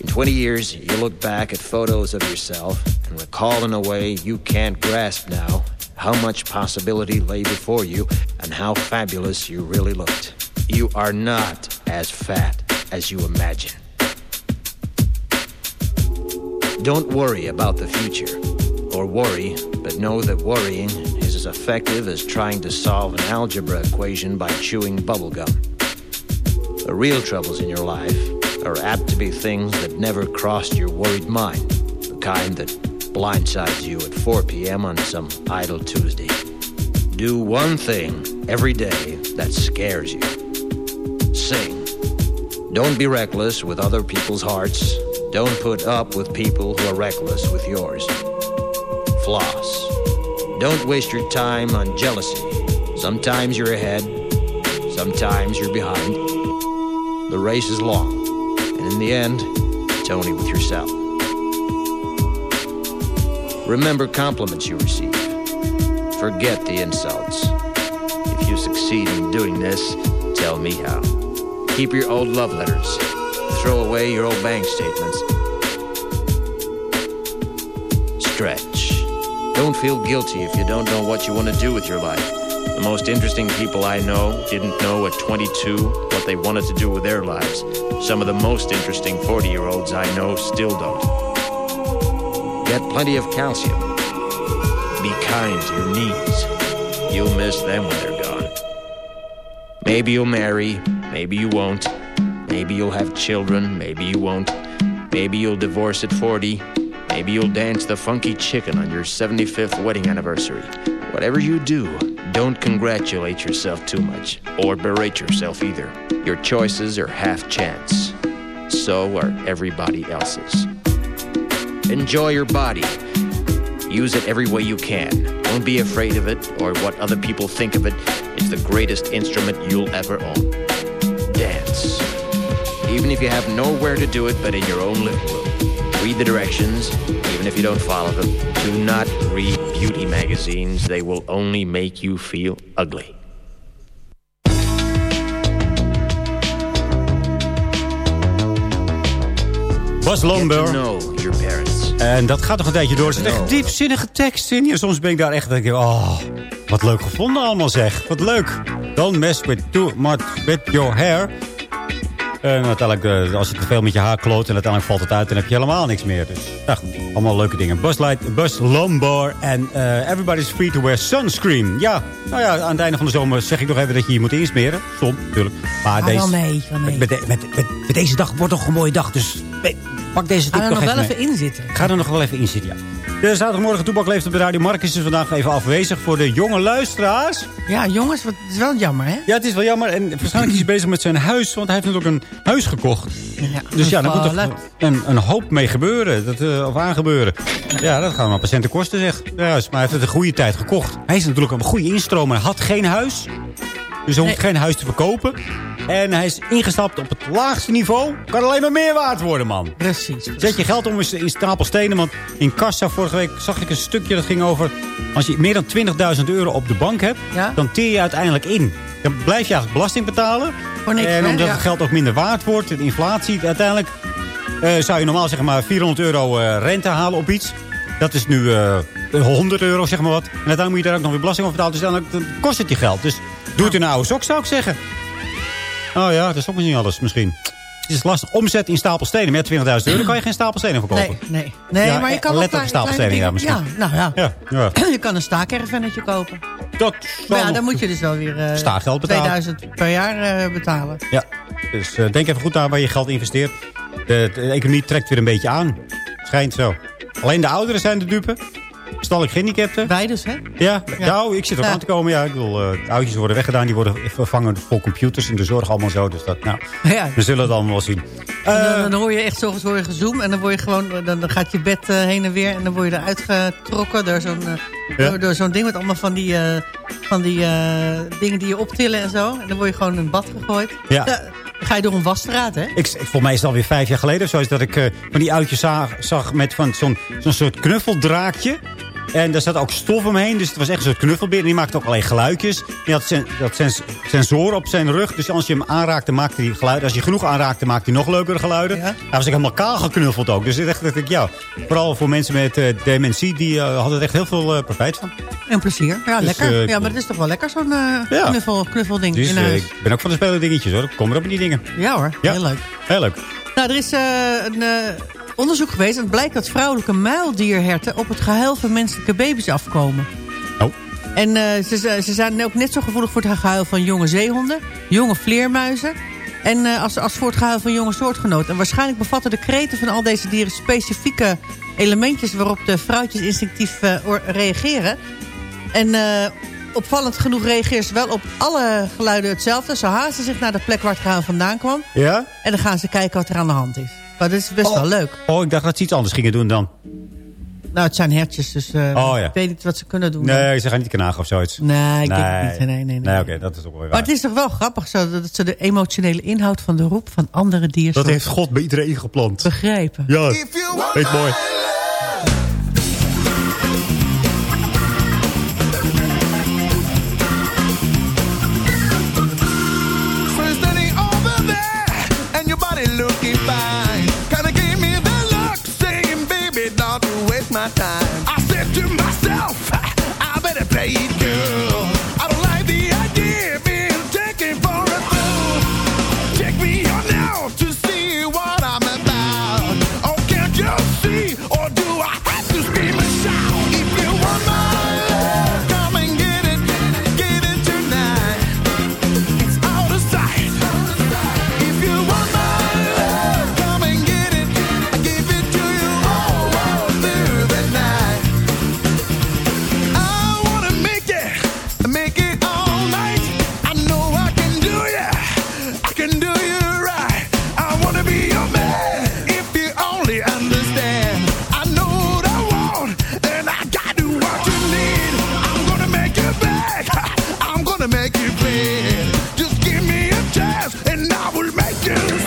in 20 years, you'll look back at photos of yourself and recall in a way you can't grasp now how much possibility lay before you and how fabulous you really looked. You are not as fat as you imagine. Don't worry about the future. Or worry, but know that worrying is as effective as trying to solve an algebra equation by chewing bubblegum. The real troubles in your life are apt to be things that never crossed your worried mind, the kind that blindsides you at 4 p.m. on some idle Tuesday. Do one thing every day that scares you. Sing. Don't be reckless with other people's hearts. Don't put up with people who are reckless with yours. Floss. Don't waste your time on jealousy. Sometimes you're ahead, sometimes you're behind. The race is long, in the end, it's only with yourself. Remember compliments you receive. Forget the insults. If you succeed in doing this, tell me how. Keep your old love letters. Throw away your old bank statements. Stretch. Don't feel guilty if you don't know what you want to do with your life. The most interesting people I know didn't know at 22 what they wanted to do with their lives. Some of the most interesting 40 year olds I know still don't. Get plenty of calcium. Be kind to your knees. You'll miss them when they're gone. Maybe you'll marry, maybe you won't. Maybe you'll have children, maybe you won't. Maybe you'll divorce at 40. Maybe you'll dance the funky chicken on your 75th wedding anniversary. Whatever you do, don't congratulate yourself too much, or berate yourself either. Your choices are half chance. So are everybody else's. Enjoy your body. Use it every way you can. Don't be afraid of it or what other people think of it. It's the greatest instrument you'll ever own. Dance. Even if you have nowhere to do it but in your own living room. Read the directions, even if you don't follow them. Do not read beauty magazines. They will only make you feel ugly.
Bas Lomber.
Know your parents.
En dat gaat nog een tijdje door. Er zit echt diepzinnige tekst in. Ja, soms ben ik daar echt... denk ik, oh, wat leuk gevonden allemaal zeg. Wat leuk. Don't mess with too much with your hair. En uiteindelijk, eh, als je te veel met je haar kloot... en uiteindelijk valt het uit, dan heb je helemaal niks meer. Dus ja, goed, allemaal leuke dingen. Bus, Light, Bus Lombard en eh, Everybody's Free to Wear Sunscreen. Ja, nou ja, aan het einde van de zomer zeg ik nog even dat je je moet insmeren. Som, natuurlijk. Maar
Ah,
deze,
wel wel.
Met, met, met, deze dag wordt toch een mooie dag. Dus pak deze tip
Ga er
nog
nog
even
wel
mee.
even in zitten.
Ga er nog wel even in zitten, ja. De zaterdagmorgen toebak leeft op de radio. Marcus is vandaag even afwezig voor de jonge luisteraars.
Ja, jongens, wat, het is wel jammer, hè?
Ja, het is wel jammer. En waarschijnlijk is hij bezig met zijn huis. Want hij heeft natuurlijk een huis gekocht. dus ja, daar moet toch een, een hoop mee gebeuren. Dat, eh, of aangebeuren. Ja, dat gaat maar patiënten kosten, zeg. Ja, maar hij heeft het een goede tijd gekocht. Hij is natuurlijk een goede instromer. Had geen huis. Dus hij hoeft geen huis te verkopen. En hij is ingestapt op het laagste niveau. Kan alleen maar meer waard worden, man.
Precies.
Zet je geld om in in stapel stenen. Want in Kassa vorige week zag ik een stukje dat ging over... als je meer dan 20.000 euro op de bank hebt...
Ja?
dan teer je uiteindelijk in. Dan blijf je eigenlijk belasting betalen.
Voor niks,
en omdat
Ja.
het geld ook minder waard wordt, de inflatie... uiteindelijk eh, zou je normaal zeg maar 400 euro eh, rente halen op iets. Dat is nu eh 100 euro, zeg maar wat. En uiteindelijk moet je daar ook nog weer belasting over betalen. Dus dan kost het je geld. Dus doe het in een oude sok, zou ik zeggen. Oh ja, dat is ook niet alles misschien. Het is lastig. Omzet in stapelstenen. Met 20.000 euro kan je geen stapelstenen verkopen.
Nee, nee. nee
Ja,
maar je kan ook
letterlijk stapelstenen, ja,
dingen- Ja, nou ja.
Ja, ja.
Je kan een staakervennetje kopen.
Dat
Maar ja, dan moet je dus wel weer eh,
Staargeld betalen.
2000 per jaar eh, betalen.
Ja, dus eh, denk even goed aan waar je geld investeert. De, de economie trekt weer een beetje aan. Schijnt zo. Alleen de ouderen zijn de dupe. Verstandelijk gehandicapten.
Wij dus, hè?
Ja,
Ja.
nou, ik zit er aan te komen. Ja, ik bedoel, eh, de oudjes worden weggedaan. Die worden vervangen voor computers in de zorg allemaal zo. Dus dat, nou,
Ja.
we zullen het allemaal wel zien.
En
Eh,
dan, dan hoor je echt zo hoor je gezoomd en dan word je gewoon, dan, dan gaat je bed eh, heen en weer en dan word je eruit getrokken door zo'n eh, door, door zo'n ding met allemaal van die, eh, van die eh, dingen die je optillen en zo. En dan word je gewoon in een bad gegooid.
Ja.
dan ga je door een wasstraat, hè?
Ik, ik, volgens mij is het alweer vijf jaar geleden of zo... Is dat ik eh, van die uitjes zag, zag met van zo'n zo'n soort knuffeldraakje. En daar zat ook stof omheen. Dus het was echt een soort knuffelbeer. En die maakte ook alleen geluidjes. Die had sen, dat sens, sensoren op zijn rug. Dus als je hem aanraakte, maakte hij geluiden. Als je genoeg aanraakte, maakte hij nog leukere geluiden. Hij was ook helemaal kaal geknuffeld ook. Dus ik dacht, dacht ik, ja, vooral voor mensen met eh, dementie... die eh, hadden er echt heel veel eh, profijt van.
En plezier. Ja,
Dus,
lekker. ja, maar het is toch wel lekker zo'n
Ja.
knuffel, knuffelding
Dus
in huis.
ik ben ook van de spelen dingetjes hoor. Ik kom erop met die dingen.
Ja hoor,
Ja.
heel leuk.
Heel leuk.
Nou, er is een onderzoek geweest en het blijkt dat vrouwelijke muildierherten op het gehuil van menselijke baby's afkomen.
Oh.
En eh, ze, ze zijn ook net zo gevoelig voor het gehuil van jonge zeehonden, jonge vleermuizen... en eh, als, als voor het gehuil van jonge soortgenoten. En waarschijnlijk bevatten de kreten van al deze dieren specifieke elementjes... waarop de vrouwtjes instinctief eh, reageren. En opvallend genoeg reageren ze wel op alle geluiden hetzelfde. Ze haasten zich naar de plek waar het gehuil vandaan kwam.
Ja?
En dan gaan ze kijken wat er aan de hand is. Maar dat is best wel leuk.
Oh, ik dacht dat ze iets anders gingen doen dan.
Nou, het zijn hertjes, dus eh,
Oh, ja.
ik weet niet wat ze kunnen doen.
Nee, ze gaan niet kanagen of zoiets.
Nee, ik denk het niet. Nee, nee, nee.
Nee, oké, dat is ook wel
Maar het is toch wel grappig zo dat ze de emotionele inhoud van de roep van andere
Dat
diersoorten
heeft God bij iedereen geplant.
begrijpen.
Ja, weet mooi.
make you feel. Just give me a chance and I will make you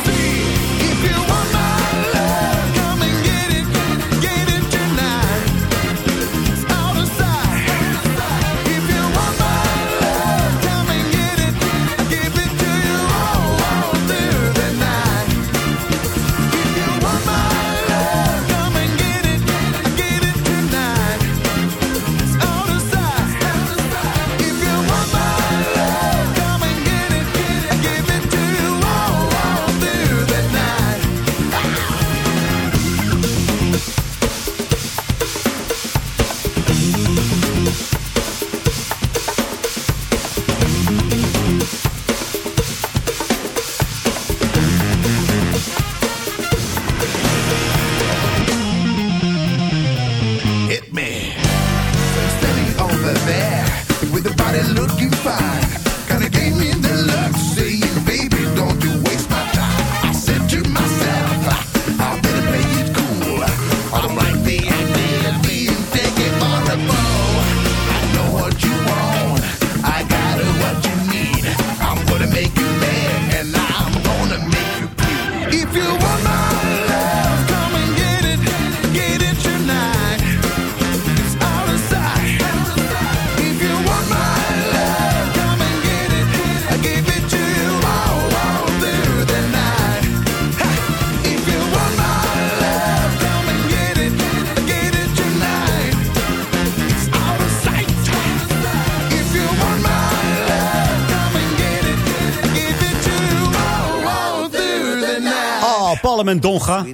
Salem en Donga.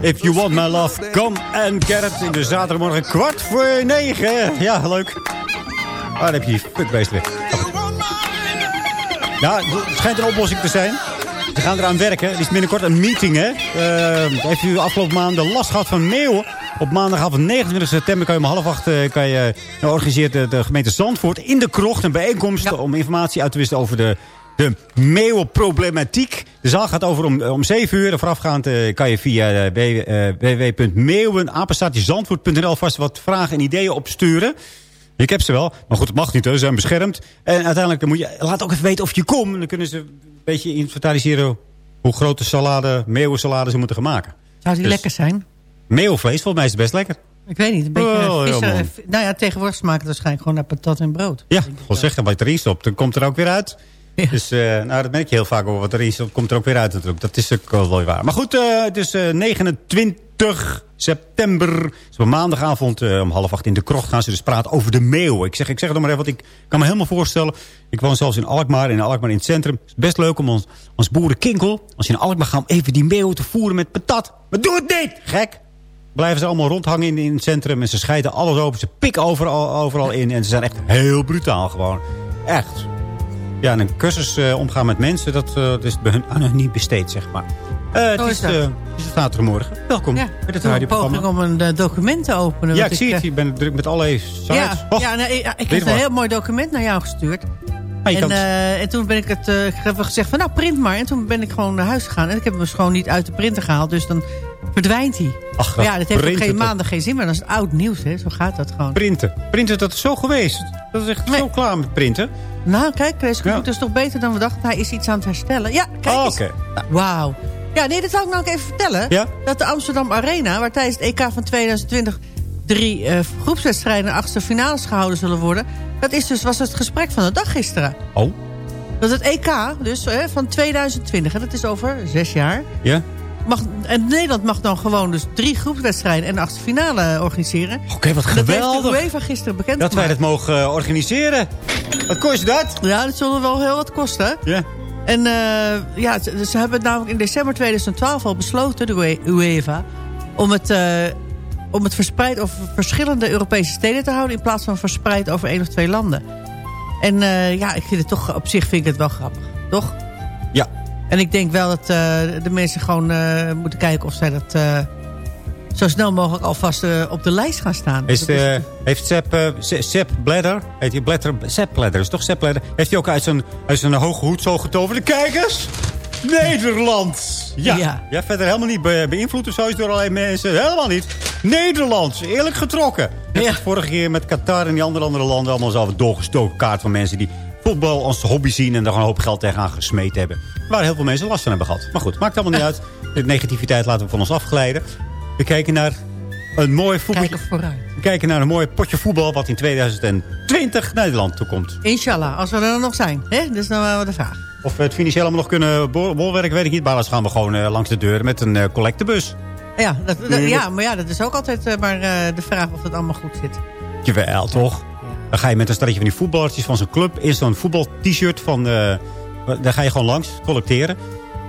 If you want my love, come and get it. In de zaterdagmorgen kwart voor negen. Ja, leuk. Waar heb je die fuckbeest weg? Ja, het schijnt een oplossing te zijn. Ze gaan eraan werken. Er is binnenkort een meeting, hè. Uh, heeft u afgelopen maanden last gehad van meeuwen? Op maandagavond 29 september kan je om half acht... eh, Kan je, nou, organiseert de, de gemeente Zandvoort in de krocht een bijeenkomst... om informatie uit te wisselen over de, de meeuwenproblematiek. De zaal gaat over om, om 7 uur. Voorafgaand eh, kan je via uh, vast wat vragen en ideeën opsturen. Ik heb ze wel. Maar goed, het mag niet. Hè. Ze zijn beschermd. En uiteindelijk moet je... Laat ook even weten of je komt. Dan kunnen ze een beetje inventariseren... hoe grote salade, meeuwensalade ze moeten gaan maken.
Zou die
Dus-
lekker zijn?
Meeuwenvlees, volgens mij is het best lekker.
Ik weet niet. Een beetje
Oh, ja,
eh, Nou ja, tegenwoordig smaakt het waarschijnlijk gewoon naar patat en brood.
Ja, gewoon zeggen wat erin stopt. Dan komt er ook weer uit. Dus eh, nou, dat merk je heel vaak over wat erin stopt. Komt er ook weer uit natuurlijk. Dat is ook wel waar. Maar goed, eh, het is eh, 29 september. Dus op maandagavond eh, om half acht in de krocht gaan ze dus praten over de meeuw. Ik zeg, ik zeg het maar even, want ik kan me helemaal voorstellen. Ik woon zelfs in Alkmaar, in Alkmaar in het centrum. Het is best leuk om ons, als boerenkinkel, als je in Alkmaar gaat, even die meeuw te voeren met patat. Maar doe het niet, gek! Blijven ze allemaal rondhangen in, in het centrum. En ze scheiden alles open. Ze pikken overal, overal in. En ze zijn echt heel brutaal gewoon. Echt. Ja, en een cursus eh, omgaan met mensen, dat, eh, dat is bij hun aan hun niet besteed, zeg maar. Eh, het is,
is
eh, het is zaterdagmorgen. Welkom
Ja,
bij het radioprogramma.
poging om een eh, document te openen.
Ja, ik zie het. Je bent druk met allerlei sites.
Ja, ja, nee, ja, ik heb een heel mooi document naar jou gestuurd.
Ah,
en, en toen ben ik het ik heb gezegd van nou print maar. En toen ben ik gewoon naar huis gegaan. En ik heb hem dus gewoon niet uit de printer gehaald. Dus dan verdwijnt hij.
Ach,
maar ja, dat heeft geen maanden geen zin meer. Dat is oud nieuws, hè. Zo gaat dat gewoon.
Printen. Printen, dat is zo geweest. Dat is echt zo klaar met printen.
Nou, kijk, deze
Ja.
computer is toch beter dan we dachten. Hij is iets aan het herstellen. Ja, kijk
Oh.
Wauw. Ja, nee, dat zou ik nou ook even vertellen.
Ja?
Dat de Amsterdam Arena, waar tijdens het EK van 2020 drie eh, groepswedstrijden en achtste finales gehouden zullen worden. Dat is dus, was het gesprek van de dag gisteren.
Oh,
Dat het EK, dus hè, van 2020, en dat is over zes jaar.
ja?
Mag, en Nederland mag dan gewoon dus drie groepswedstrijden en achtste finale organiseren.
Oké, wat
Dat heeft
geweldig.
de UEFA gisteren bekend
Dat wij dat mogen eh, organiseren. Wat kost dat?
Ja, dat zullen wel heel wat kosten.
Ja.
En eh, ja, ze, ze hebben het namelijk in december 2012 al besloten, de UE- UEFA... om het, eh, om het verspreid over verschillende Europese steden te houden... in plaats van verspreid over één of twee landen. En ja, ik vind het toch, op zich vind ik het wel grappig, toch?
Ja.
En ik denk wel dat eh, de mensen gewoon eh, moeten kijken of zij dat... eh, zo snel mogelijk alvast op de lijst gaan staan.
Is, eh, heeft Sepp, Se- Sepp Bladder, heet hij Bladder, Sepp Bladder, is toch Sepp Bladder? Heeft hij ook uit zijn, uit zijn hoge hoed zo getoverd? Kijk eens! Nederland! Ja.
Ja.
ja. verder helemaal niet be beïnvloed of zo is door allerlei mensen. Helemaal niet. Nederlands, eerlijk getrokken.
Ja.
vorige keer met Qatar en die andere, andere landen. Allemaal zelf doorgestoken kaart van mensen die voetbal als hobby zien... en daar gewoon een hoop geld tegenaan gesmeed hebben. Waar heel veel mensen last van hebben gehad. Maar goed, maakt allemaal niet uit. De negativiteit laten we van ons afglijden. We kijken naar een mooi voetbal.
Kijken vooruit.
We kijken naar een mooi potje voetbal wat in 2020 Nederland toekomt.
Inshallah, als we er dan nog zijn. Hè? Dat is dan wel de vraag.
Of we het financieel allemaal nog kunnen bo- bolwerken, weet ik niet. Maar dan gaan we gewoon eh, langs de deur met een eh, collectebus.
Ja, dat, ja, maar ja, dat is ook altijd eh, maar de vraag of het allemaal goed zit.
Jawel, toch? Dan ga je met een stelletje van die voetballertjes van zo'n club... in zo'n voetbal-t-shirt van... eh, daar ga je gewoon langs, collecteren.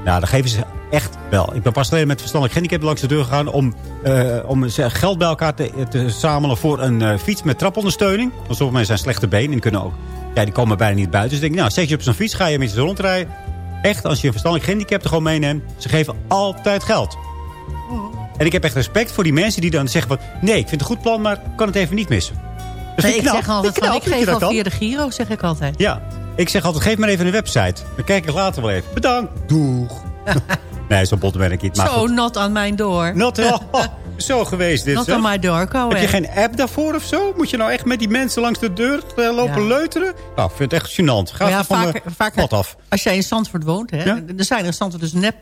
Nou, dan geven ze echt wel. Ik ben pas geleden met verstandelijk handicap langs de deur gegaan... om, eh, om geld bij elkaar te, te zamelen voor een eh, fiets met trapondersteuning. Want sommige mensen zijn slechte benen en kunnen ook... Ja, die komen bijna niet buiten. Dus ik denk, nou, zet je op zo'n fiets, ga je met je rondrijden. Echt, als je een verstandelijk handicap er gewoon meeneemt... ze geven altijd geld. En ik heb echt respect voor die mensen die dan zeggen van... nee, ik vind het een goed plan, maar ik kan het even niet missen. Dus
Nee, ik
knap.
zeg altijd van, ik geef
dat
al via de Giro, zeg ik altijd.
Ja, ik zeg altijd, geef maar even een website. Dan kijk ik later wel even. Bedankt. Doeg. nee, zo bot ben ik niet. Maar
Zo,
goed.
not aan mijn door.
Not, oh, zo geweest dit.
Not on my door,
Heb je geen app daarvoor of zo? Moet je nou echt met die mensen langs de deur eh, lopen
Ja.
leuteren? Nou, ik vind het echt gênant. Ga
ja,
van
vaker,
mijn
vaker,
pad af.
als jij in Zandvoort woont, hè,
Ja?
er zijn in Zandvoort dus nep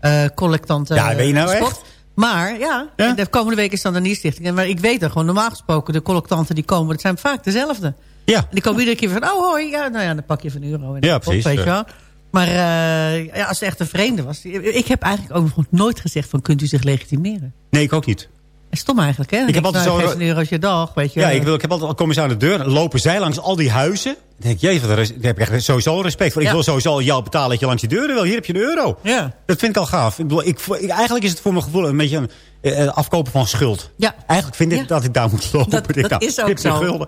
eh collectanten.
Ja, weet je nou
gespot.
echt?
Maar ja, de komende week is dan de Nierstichting. Maar ik weet er gewoon normaal gesproken, de collectanten die komen, dat zijn vaak dezelfde.
Ja.
En die komen iedere keer van, oh hoi, ja, nou ja, dan pak je van euro. En
Ja, precies,
Weet je
ja.
wel. Maar eh, ja, als het echt een vreemde was. Ik heb eigenlijk ook nog nooit gezegd van, kunt u zich legitimeren?
Nee, ik ook niet.
Stom eigenlijk, hè?
Ik heb altijd
nou,
zo-
16 euro is je dag, weet je.
Ja, ik, wil, ik heb altijd al komen ze aan de deur. Lopen zij langs al die huizen. Dan denk ik, jezus, daar heb ik echt sowieso respect voor. Ik
Ja.
wil sowieso jou betalen dat je langs die deuren wil. Hier heb je een euro.
Ja.
Dat vind ik al gaaf. Ik bedoel, ik, ik- eigenlijk is het voor mijn gevoel een beetje een eh, afkopen van schuld.
Ja.
Eigenlijk vind ik
Ja.
dat ik daar moet lopen.
Dat- dat
nou,
is ook zo.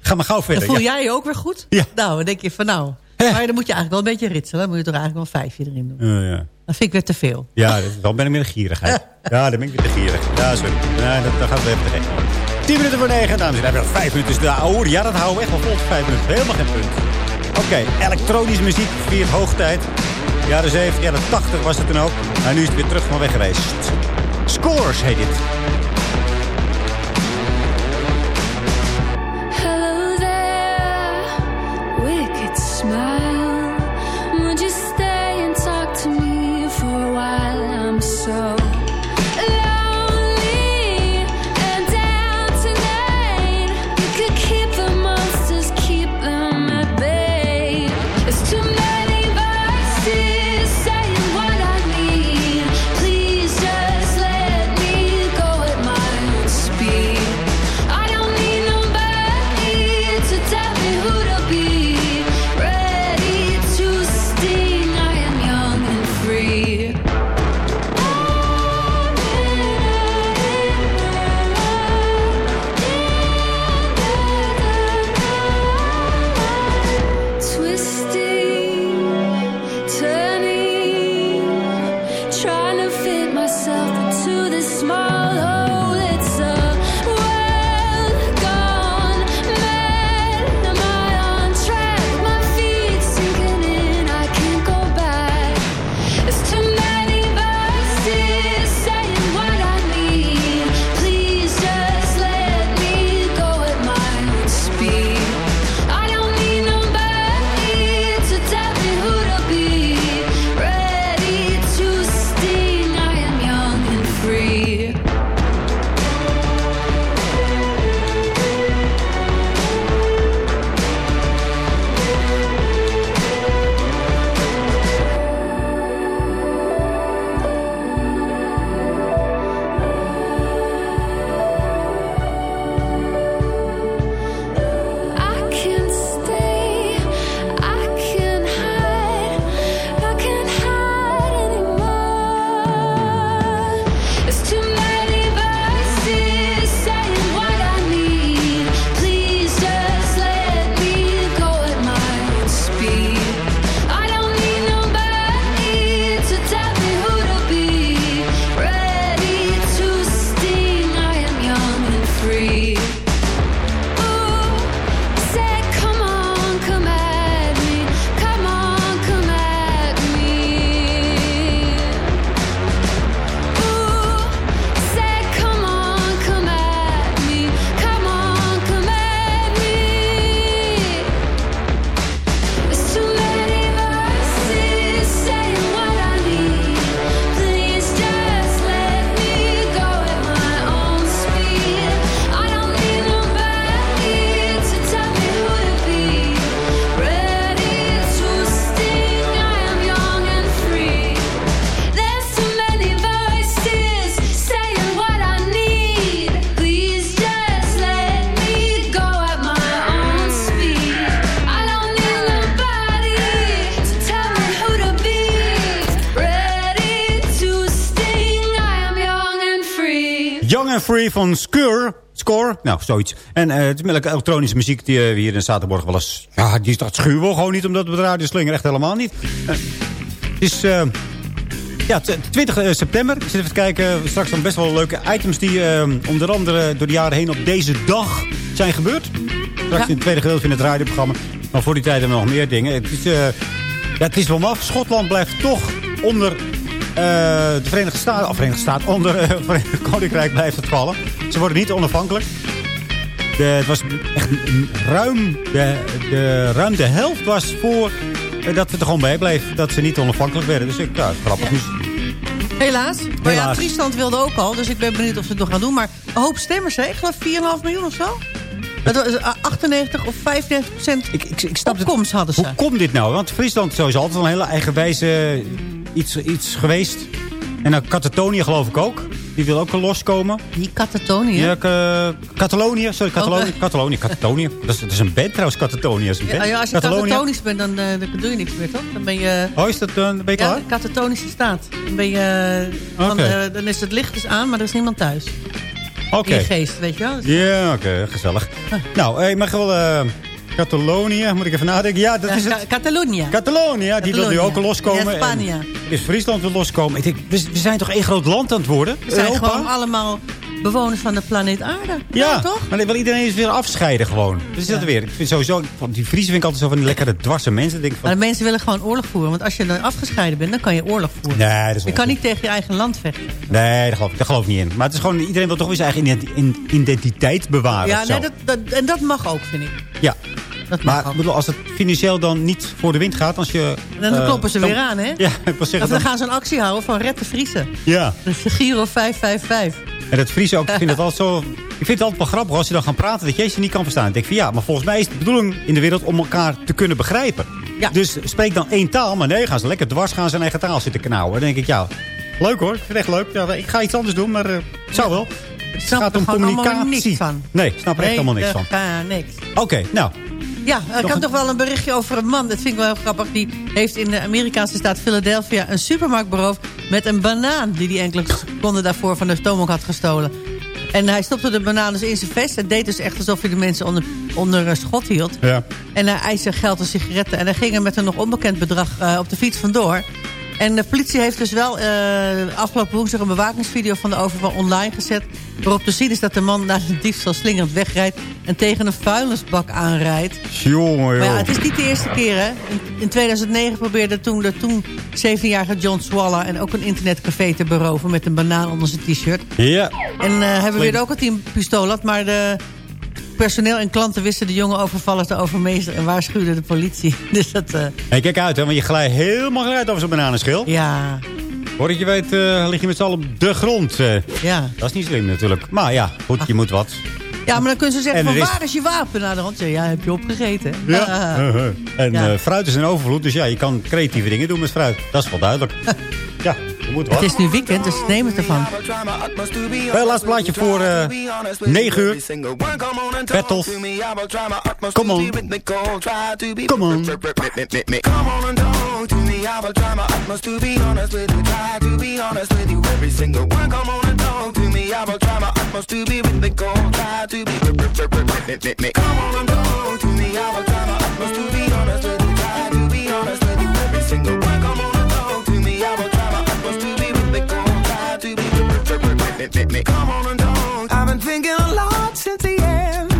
Ga, maar gauw
Dan
verder.
voel jij je ook weer goed?
Ja.
Nou, dan denk je van nou. Maar dan moet je eigenlijk wel een beetje ritselen. Dan moet je toch eigenlijk wel een vijfje erin doen.
Eh, ja.
Dat vind ik weer te veel.
Ja, dan ben ik meer de gierigheid. Ja, dan ben ik weer te gierig. Ja, sorry. Ja, dat, dat gaat weer even te gek. 10 minuten voor 9, dames en heren. Nog 5 minuten. Dus de oude, ja, dat houden we echt wel vol tot 5 minuten. Helemaal geen punt. Oké, elektronische muziek viert hoogtijd. Jaren 70, jaren 80 was het dan ook. Maar nu is het weer terug van weg geweest. Scores heet dit.
Hello there, wicked smile.
Van Skur. Score, nou, zoiets. En eh, het is elektronische muziek die eh, we hier in Zaterborg wel eens... Ja, die dat schuwen we gewoon niet, omdat we de radio slinger echt helemaal niet. Het is... eh, ja, t- 20 september. Ik zit even te kijken. Straks dan best wel leuke items die onder andere door de jaren heen op deze dag zijn gebeurd. Straks in het tweede gedeelte van het radioprogramma. Maar voor die tijd hebben we nog meer dingen. Het is, ja, het is wel maf. Schotland blijft toch onder de Verenigde Staten... Of Verenigde Staten, onder eh, het Verenigd Koninkrijk blijft het vallen. Ze worden niet onafhankelijk. De, het was echt ruim de, de, ruim de helft was voor eh, dat het er gewoon bij bleef. Dat ze niet onafhankelijk werden. Dus ik, ja, grappig. Dus,
Helaas. Maar ja,
Helaas.
Friesland wilde ook al. Dus ik ben benieuwd of ze het nog gaan doen. Maar een hoop stemmers, hè? Ik geloof 4,5 miljoen of zo. Het was eh, 98 of 95 procent
ik, ik, ik snap het.
opkomst hadden ze.
Hoe komt dit nou? Want Friesland is sowieso altijd een hele eigenwijze iets, iets geweest. En dan Katatonië geloof ik ook. die wil ook loskomen.
Die Catalonië.
Ja, Ca- Catalonië, sorry, Catalonië. Catalonië, Catalonië. Dat is, dat is een band trouwens, Catalonië is een band.
Ja, ja, als je catatonisch bent, dan, eh, dan doe je niks meer, toch? Dan ben je...
Oh, is dat, eh, ben je klaar?
Ja, catatonische staat. Dan, ben je, dan,
Oké.
eh, dan is het licht dus aan, maar er is niemand thuis.
Oké.
In je geest, weet je wel? Dus-
Ja, oké, gezellig. Nou, hey, mag wel... Catalonië, moet ik even nadenken. Ja, dat is
Ja,
het.
Ca- Catalonië.
Catalonië, ja, die wil nu ook loskomen.
Ja, Spanje.
Dus Friesland wil loskomen. Ik denk, we, zijn toch één groot land aan het worden?
We zijn
Europa?
gewoon allemaal bewoners van de planeet aarde.
Ja,
toch?
maar dan wil iedereen eens weer afscheiden gewoon. Dus is dat weer. Ik vind sowieso, die Friesen vind ik altijd zo van die lekkere dwarse mensen. Denk ik
Maar
van,
de mensen willen gewoon oorlog voeren. Want als je dan afgescheiden bent, dan kan je oorlog voeren.
nee, dat is
Je kan niet tegen je eigen land vechten.
Nee, daar geloof, ik, daar geloof ik niet in. Maar het is gewoon, iedereen wil toch weer zijn eigen identiteit bewaren.
ja, nee, dat, dat, en dat mag ook, vind ik.
ja.
Dat
Maar bedoel, als het financieel dan niet voor de wind gaat, als je...
Dan
eh,
kloppen ze
dan-
weer aan, hè?
Ja, ik wil
Of
zeggen,
dan
dan,
gaan ze een actie houden van Red de Friese.
ja.
Dat is de Giro 555.
En het Friese ook, ik vind het altijd zo... Ik vind het altijd wel grappig als je dan gaat praten dat je ze niet kan verstaan. Ik denk van ja, maar volgens mij is de bedoeling in de wereld om elkaar te kunnen begrijpen.
Ja.
Dus spreek dan één taal, maar nee, gaan ze lekker dwars gaan zijn eigen taal zitten knauwen. Dan denk ik, ja, leuk hoor, ik vind het echt leuk. Ja, ik ga iets anders doen, maar het zou wel. Het gaat
er
om communicatie.
niks van.
Nee, ik snap er echt
Nee,
helemaal niks van.
niks.
Oké, nou,
Ja, ik had
een-
nog wel een berichtje over een man. Dat vind ik wel heel grappig. Die heeft in de Amerikaanse staat Philadelphia een supermarkt beroofd... met een banaan die hij enkele seconden daarvoor van de stoomhoek had gestolen. En hij stopte de banaan dus in zijn vest. Het deed dus echt alsof hij de mensen onder, onder schot hield.
ja.
En hij eiste geld en sigaretten. En hij ging er met een nog onbekend bedrag eh, op de fiets vandoor. En de politie heeft dus wel eh, afgelopen woensdag een bewakingsvideo van de overval online gezet. Waarop te zien is dat de man naar de diefstal slingerend wegrijdt en tegen een vuilnisbak aanrijdt.
Jongen,
Maar ja, het is niet de eerste keer, hè. In, in 2009 probeerde toen de toen 17-jarige John Swalla... en ook een internetcafé te beroven met een banaan onder zijn t-shirt.
Ja.
En eh hij beweerde ook dat hij een pistool had... maar de personeel en klanten wisten de jonge overvaller te overmeesteren... en waarschuwden de politie. Dus dat... eh,
Hey, kijk uit, hè, want je glijdt helemaal glijdt over zo'n bananenschil.
ja,
Voordat je weet, eh, lig je met z'n allen op de grond. eh.
ja.
Dat is niet slim natuurlijk. Maar ja, goed, je moet wat.
Ja, maar dan kunnen ze zeggen
En
van
is-
waar is je wapen? naar de hand ja, ja, heb je opgegeten.
Ja.
Ah.
Uh-huh. En
Ja.
eh, fruit is in overvloed, dus ja, je kan creatieve dingen doen met fruit. Dat is wel duidelijk. ja, je moet wat.
Het is nu weekend, dus neem het ervan.
Wel, laatst plaatje voor eh 9 uur. Bertolf. Come on. Come on.
Come on talk to me. I will try my utmost to be honest with you. Try to be honest with you. Every single one. Come on and talk to me. I will try my utmost to be with the goal. Try to be. Come on and talk to me. I will try my utmost to be honest with you. Try to be honest with you. Every single one. Come on and talk to me. I will try my utmost to be goal. Try to be. Come on and talk. I've been thinking a lot since the end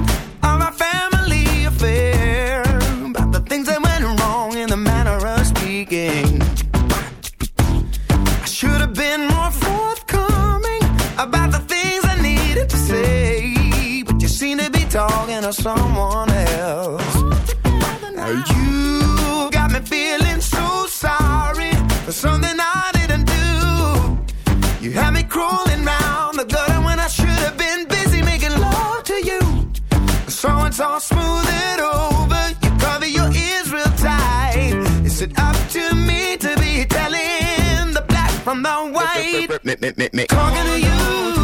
talking to someone else. Now you got me feeling so sorry for something I didn't do. You had me crawling round the gutter when I should have been busy making love to you. So it's all smooth it over. You cover your ears real tight. Is it up to me to be telling the black from the white? Talking to you.